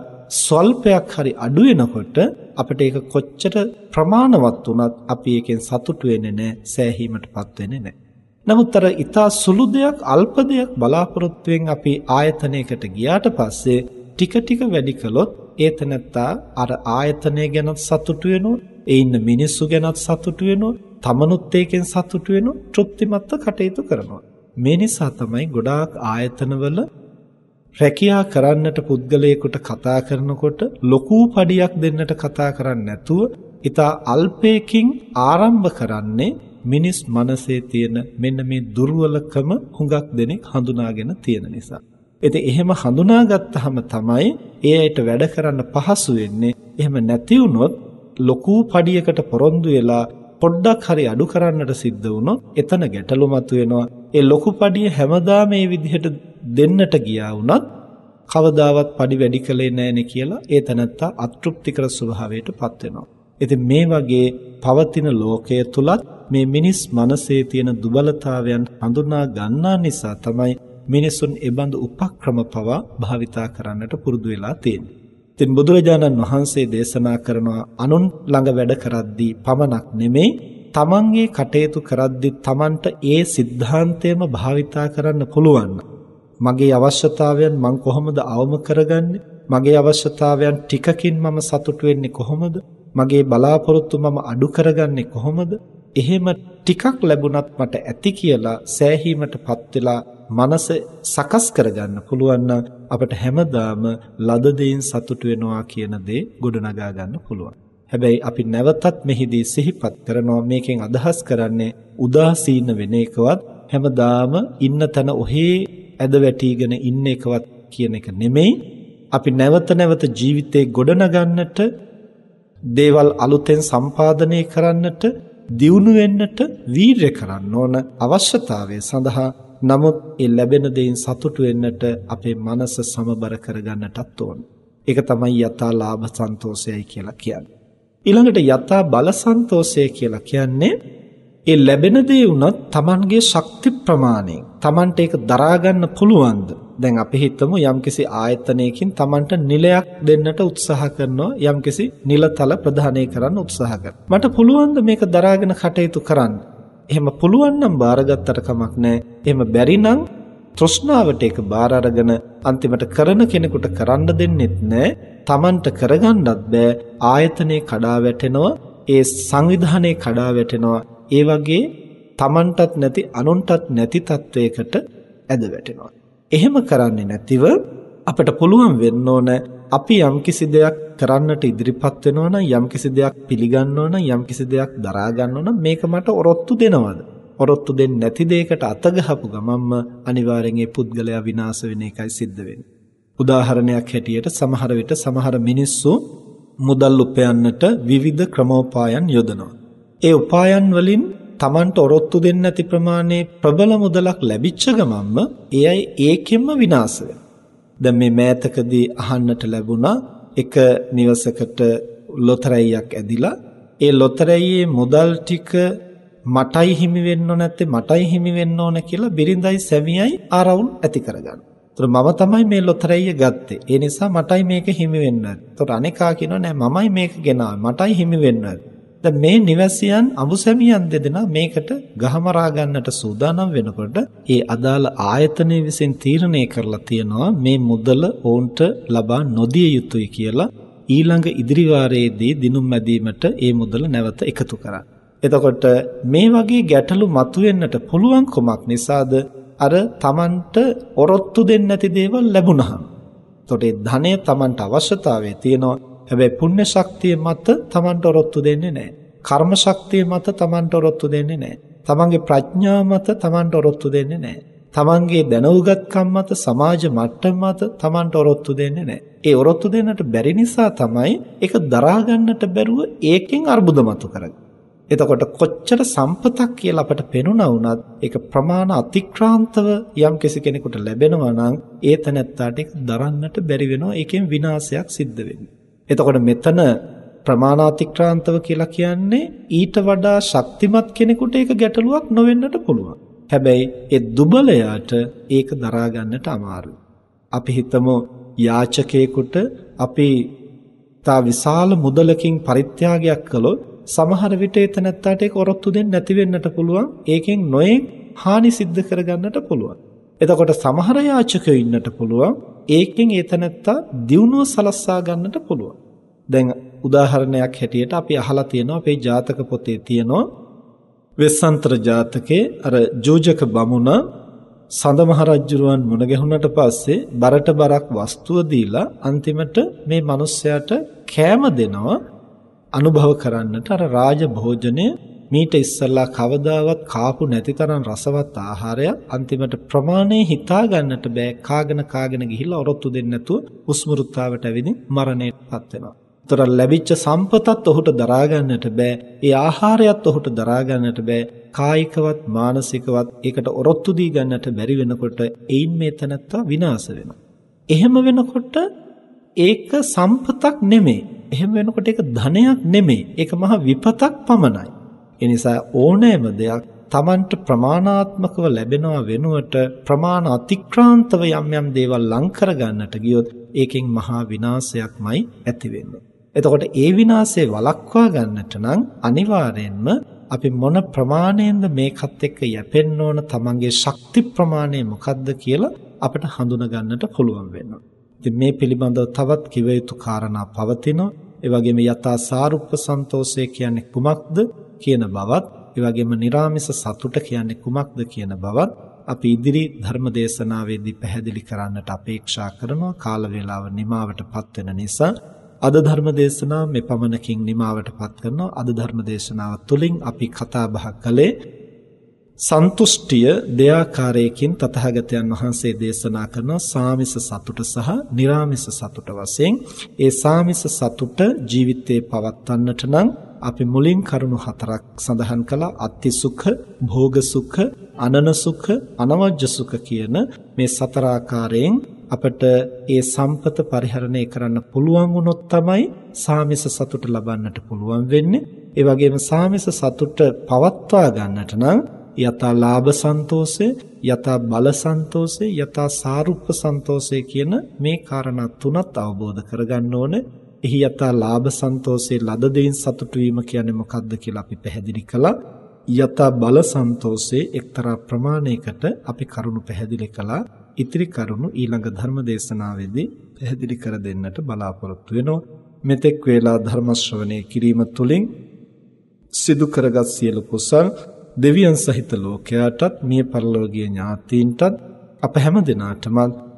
ස්වල්පයක් හරි අඩු වෙනකොට අපිට ඒක කොච්චර ප්‍රමාණවත් වුණත් අපි ඒකෙන් සතුටු වෙන්නේ නැහැ, සෑහීමටපත් වෙන්නේ නැහැ. නමුත් අර ඊතා සුළු දෙයක්, අල්ප දෙයක් බලාපොරොත්තුෙන් අපි ආයතනයකට ගියාට පස්සේ ටික ටික වැඩි කළොත් ඒ තැනත්තා අර ආයතනය ගැනත් සතුටු වෙනවා ඒ ඉන්න මිනිස්සු ගැනත් සතුටු වෙනවා තමනුත් ඒකෙන් සතුටු වෙනවා තෘප්තිමත්ව කටයුතු කරනවා. මේ නිසා තමයි ගොඩාක් ආයතනවල රැකියා කරන්නට පුද්ගලයෙකුට කතා කරනකොට ලොකු පඩියක් දෙන්නට කතා කරන්නේ නැතුව ඊට අල්පයකින් ආරම්භ කරන්නේ මිනිස් මනසේ තියෙන මෙන්න මේ දුර්වලකම හුඟක් දෙනෙක් හඳුනාගෙන තියෙන නිසා. ඉතින් එහෙම හඳුනාගත්තාම තමයි ඒ අයට වැඩ කරන්න පහසු වෙන්නේ. එහෙම නැති වුණොත් ලොකු පඩියකට පොරොන්දු වෙලා පොඩ්ඩක් හරි අඩු කරන්නට සිද්ධ වුණොත් එතන ගැටලු මතුවෙනවා. ඒ ලොකු පඩිය හැමදාම මේ විදිහට දෙන්නට ගියා වුණත් කවදාවත් පඩි වැඩි කළේ නැහෙනේ කියලා ඒ තනත්තා අතෘප්තිකර ස්වභාවයටපත් වෙනවා. ඉතින් මේ වගේ පවතින ලෝකයේ තුලත් මේ මිනිස් මනසේ තියෙන දුබලතාවයන් හඳුනා ගන්නා නිසා තමයි මිනිසුන් ඒබඳු උපක්‍රම පවා භාවිතා කරන්නට පුරුදු වෙලා තියෙනවා. ඉතින් බුදුරජාණන් වහන්සේ දේශනා කරනවා අනුන් ළඟ වැඩ කරද්දී පමණක් නෙමෙයි තමන්ගේ කටයුතු කරද්දී තමන්ට ඒ સિદ્ધාන්තයම භාවිතා කරන්න පුළුවන්. මගේ අවශ්‍යතාවයන් මං කොහොමද අවම කරගන්නේ? මගේ අවශ්‍යතාවයන් ටිකකින් මම සතුටු වෙන්නේ කොහොමද? මගේ බලාපොරොත්තු මම අඩු කරගන්නේ කොහොමද? එහෙම ටිකක් ලැබුණත් මට ඇති කියලා සෑහීමටපත් වෙලා මනස සකස් කරගන්න පුළුවන් නම් අපිට හැමදාම ලද දෙයින් සතුටු වෙනවා කියන දේ ගොඩනගා ගන්න පුළුවන්. හැබැයි අපි නැවතත් මෙහිදී සිහිපත් කරනවා මේකෙන් අදහස් කරන්නේ උදාසීන වෙන එකවත් හැමදාම ඉන්න තැන ඔහේ ඇද වැටිගෙන ඉන්න එකවත් කියන එක නෙමෙයි අපි නැවත නැවත ජීවිතේ ගොඩනගන්නට දේවල් අලුතෙන් සම්පාදනය කරන්නට දියුණු වෙන්නට වීරය කරන්න ඕන අවශ්‍යතාවය සඳහා නමුත් ඒ ලැබෙන දෙයින් සතුටු වෙන්නට අපේ මනස සමබර කරගන්නටත් ඕන. ඒක තමයි යථා ලාභ සන්තෝෂයයි කියලා කියන්නේ. ඊළඟට යථා බල සන්තෝෂය කියලා කියන්නේ ඒ ලැබෙන දේ වුණත් Tamanගේ ශක්ති ප්‍රමාණයෙන් Tamanට ඒක දරා ගන්න පුළුවන්ද? දැන් අපි හිතමු යම්කිසි ආයතනයකින් Tamanට නිලයක් දෙන්නට උත්සාහ කරනවා යම්කිසි නිලතල ප්‍රදානය කරන්න උත්සාහ කරනවා. මට පුළුවන් මේක දරාගෙන කටයුතු කරන්න. එහෙම පුළුවන් නම් බාරගත්තට කමක් නැහැ. එහෙම බැරි නම් තෘෂ්ණාවට ඒක බාර අරගෙන අන්තිමට කරන කෙනෙකුට කරන්න දෙන්නෙත් නැහැ. Tamanට කරගන්නත් බෑ. ආයතනේ කඩා වැටෙනවා. ඒ සංවිධානයේ කඩා වැටෙනවා. ඒ වගේ Tamanටත් නැති අනුන්ටත් නැති තත්වයකට ඇද වැටෙනවා. එහෙම කරන්නේ නැතිව අපිට පුළුවන් වෙන්න ඕන අපි යම්කිසි දෙයක් කරන්නට ඉදිරිපත් වෙනවා නම් යම්කිසි දෙයක් පිළිගන්නවා නම් යම්කිසි දෙයක් දරා ගන්නවා නම් මේක මට ඔරොත්තු දෙනවද? ඔරොත්තු දෙන්නේ නැති දෙයකට අත ගහපු ගමන්ම අනිවාර්යෙන් ඒ පුද්ගලයා විනාශ වෙන එකයි සිද්ධ වෙන්නේ. උදාහරණයක් හැටියට සමහර විට සමහර මිනිස්සු මුදල් උපයන්නට විවිධ ක්‍රමෝපායන් යොදනවා. ඒ උපායන් වලින් Tamanට ඔරොත්තු දෙන්න නැති ප්‍රමාණයේ ප්‍රබල මුදලක් ලැබිච්ච ගමන්ම ඒ අය ඒකෙන්ම විනාශ දැන් මේ මෑතකදී අහන්නට ලැබුණා එක නිවසකට ලොතරැයියක් ඇදිලා ඒ ලොතරැයියේ මුදල් ටික මටයි හිමි වෙන්න නැත්තේ මටයි හිමි වෙන්න ඕන කියලා බිරිඳයි සැමියයි ආරවුල් ඇති කරගන්න. ඒතර මම තමයි මේ ලොතරැයිය ගත්තේ. ඒ නිසා මටයි මේක හිමි වෙන්න. ඒතර අනේකා කියනවා නෑ මමයි මේක ගෙනාවේ. මටයි හිමි වෙන්න. දැන් මේ නිවැසියන් අමුසැමියන් දෙදෙනා මේකට ගහමරා ගන්නට සූදානම් වෙනකොට ඒ අදාළ ආයතනය විසින් තීරණය කරලා තියනවා මේ මුදල ඔවුන්ට ලබා නොදිය යුතුයි කියලා ඊළඟ ඉදිරි වාරයේදී දිනුම් මැදීමට ඒ මුදල නැවත එකතු කරා. එතකොට මේ වගේ ගැටලු මතුවෙන්නට පුළුවන් කොමක් නිසාද අර Tamanට ඔරොත්තු දෙන්නේ නැති දේවල් ලැබුණහම. එතකොට ඒ ධනය Tamanට අවශ්‍යතාවය තියෙනවා. හැබැයි පුණ්‍ය ශක්තිය මත Tamanට ඔරොත්තු දෙන්නේ නැහැ. කර්ම ශක්තිය මත Tamanට ඔරොත්තු දෙන්නේ නැහැ. තමන්ගේ ප්‍රඥාව මත Tamanට ඔරොත්තු දෙන්නේ නැහැ. තමන්ගේ දැනුගත්කම් මත සමාජ මට්ටම මත Tamanට ඔරොත්තු දෙන්නේ නැහැ. ඒ ඔරොත්තු දෙන්නට බැරි නිසා තමයි ඒක දරා ගන්නට බැරුව ඒකෙන් අර්බුද මතු කරගන්නේ. එතකොට කොච්චර සම්පතක් කියලා අපට පෙනුණා වුණත් ඒක ප්‍රමාණ අතික්‍රාන්තව යම් කෙනෙකුට ලැබෙනවා නම් ඒ තැනැත්තාට ඒක දරන්නට බැරි වෙනවා ඒකෙන් විනාශයක් සිද්ධ වෙන්නේ. එතකොට මෙතන ප්‍රමාණාතික්‍රාන්තව කියලා කියන්නේ ඊට වඩා ශක්තිමත් කෙනෙකුට ඒක ගැටලුවක් නොවෙන්නට පුළුවන්. හැබැයි ඒ දුබලයාට ඒක දරා ගන්නට අමාරුයි. අපි හිතමු යාචකයෙකුට අපි තා විශාල මුදලකින් පරිත්‍යාගයක් කළොත් සමහර විට එතනත්තාට ඒක ඔරොත්තු දෙන්න නැති වෙන්නට පුළුවන්. ඒකෙන් නොයෙක් හානි සිද්ධ කරගන්නට පුළුවන්. එතකොට සමහර යාචකයෝ ඉන්නට පුළුවන්. ඒකෙන් එතනත්තා දියුණුව සලස්වා ගන්නට පුළුවන්. දැන් උදාහරණයක් හැටියට අපි අහලා තියෙනවා අපේ ජාතක පොතේ තියෙනවා වෙස්සන්තර ජාතකේ අර ජෝජක බමුණ සඳ මහරජුරුවන් මුණ ගැහුණට පස්සේ බරට බරක් වස්තුව දීලා අන්තිමට මේ මිනිස්සයාට කෑම දෙනවා අනුභව කරන්නට අර රාජ භෝජනය මීට ඉස්සල්ලා කවදාවත් කාපු නැති තරම් රසවත් ආහාරයක් අන්තිමට ප්‍රමාණය හිතා ගන්නට බෑ කාගෙන කාගෙන ගිහිල්ලා ඔරොත්තු දෙන්නේ නැතුව උස්මෘත්තාවට ඇවිදින් මරණයටපත් වෙනවා. ତොර ලැබිච්ච සම්පතත් ඔහුට දරා ගන්නට බෑ. ඒ ආහාරයත් ඔහුට දරා ගන්නට බෑ. කායිකවත් මානසිකවත් ඒකට ඔරොත්තු දී ගන්නට බැරි වෙනකොට එයින් මේ තනත්තා විනාශ වෙනවා. එහෙම වෙනකොට ඒක සම්පතක් නෙමෙයි. එහෙම වෙනකොට ඒක ධනයක් නෙමෙයි. ඒක මහ විපතක් පමණයි. ඒ නිසා ඕනෑම දෙයක් Tamanට ප්‍රමාණාත්මකව ලැබෙනවා වෙනුවට ප්‍රමාණ අතික්‍රාන්තව යම් යම් දේවල් ලං කර ගන්නට ගියොත් ඒකෙන් මහා විනාශයක්මයි ඇති වෙන්නේ. එතකොට ඒ විනාශය වළක්වා ගන්නට නම් අනිවාර්යෙන්ම අපි මොන ප්‍රමාණයෙන්ද මේකත් එක්ක යැපෙන්න ඕන තමන්ගේ ශක්ති ප්‍රමාණය මොකක්ද කියලා අපිට හඳුනා ගන්නට පුළුවන් වෙනවා. ඉතින් මේ පිළිබඳව තවත් කිව යුතු කාරණා පවතිනවා. ඒ වගේම යථා සාරුප්ප සන්තෝෂය කියන්නේ කුමක්ද කියන බවත්, ඒ වගේම निराமிස සතුට කියන්නේ කුමක්ද කියන බවත් අපි ඉදිරි ධර්ම දේශනාවේදී පැහැදිලි කරන්නට අපේක්ෂා කරනවා. කාල වේලාව නිමවටපත් වෙන නිසා අද ධර්ම දේශනාව මේ පමණකින් නිමවටපත් කරනවා. අද ධර්ම දේශනාව තුළින් අපි කතා බහ කළේ සන්තුෂ්ටිය දෙයාකාරයකින් තථාගතයන් වහන්සේ දේශනා කරන සාමිස සතුට සහ निराමිස සතුට වශයෙන් ඒ සාමිස සතුට ජීවිතේ පවත්වන්නට නම් අපි මුලින් කරුණු හතරක් සඳහන් කළා අත්ති සුඛ, භෝග සුඛ, අනන සුඛ, අනවජ්‍ය සුඛ කියන මේ සතර ආකාරයෙන් අපට ඒ සම්පත පරිහරණය කරන්න පුළුවන් වුණොත් තමයි සාමිස සතුට ලබන්නට පුළුවන් වෙන්නේ. ඒ වගේම සාමිස සතුට පවත්වා ගන්නට නම් යතා ලාභ සන්තෝෂය, යතා බල සන්තෝෂය, යතා සාරුප්ප සන්තෝෂය කියන මේ காரணා තුනත් අවබෝධ කරගන්න ඕනේ. එහි යතා ලාභ සන්තෝෂේ ලද දෙයින් සතුටු වීම කියන්නේ මොකක්ද කියලා අපි පැහැදිලි කළා. යතා බල සන්තෝෂේ එක්තරා ප්‍රමාණයකට අපි කරුණු පැහැදිලි කළා. ඉතිරි කරුණු ඊළඟ ධර්ම දේශනාවේදී පැහැදිලි කර දෙන්නට බලාපොරොත්තු වෙනවා. මෙතෙක් වේලා ධර්ම ශ්‍රවණය කිරීම තුළින් සිදු කරගත් සියලු කුසල් දෙවියන් සහිත ලෝකයාටත් මිය පරලෝකීය ඥාතීන්ටත් අප හැම දිනාටම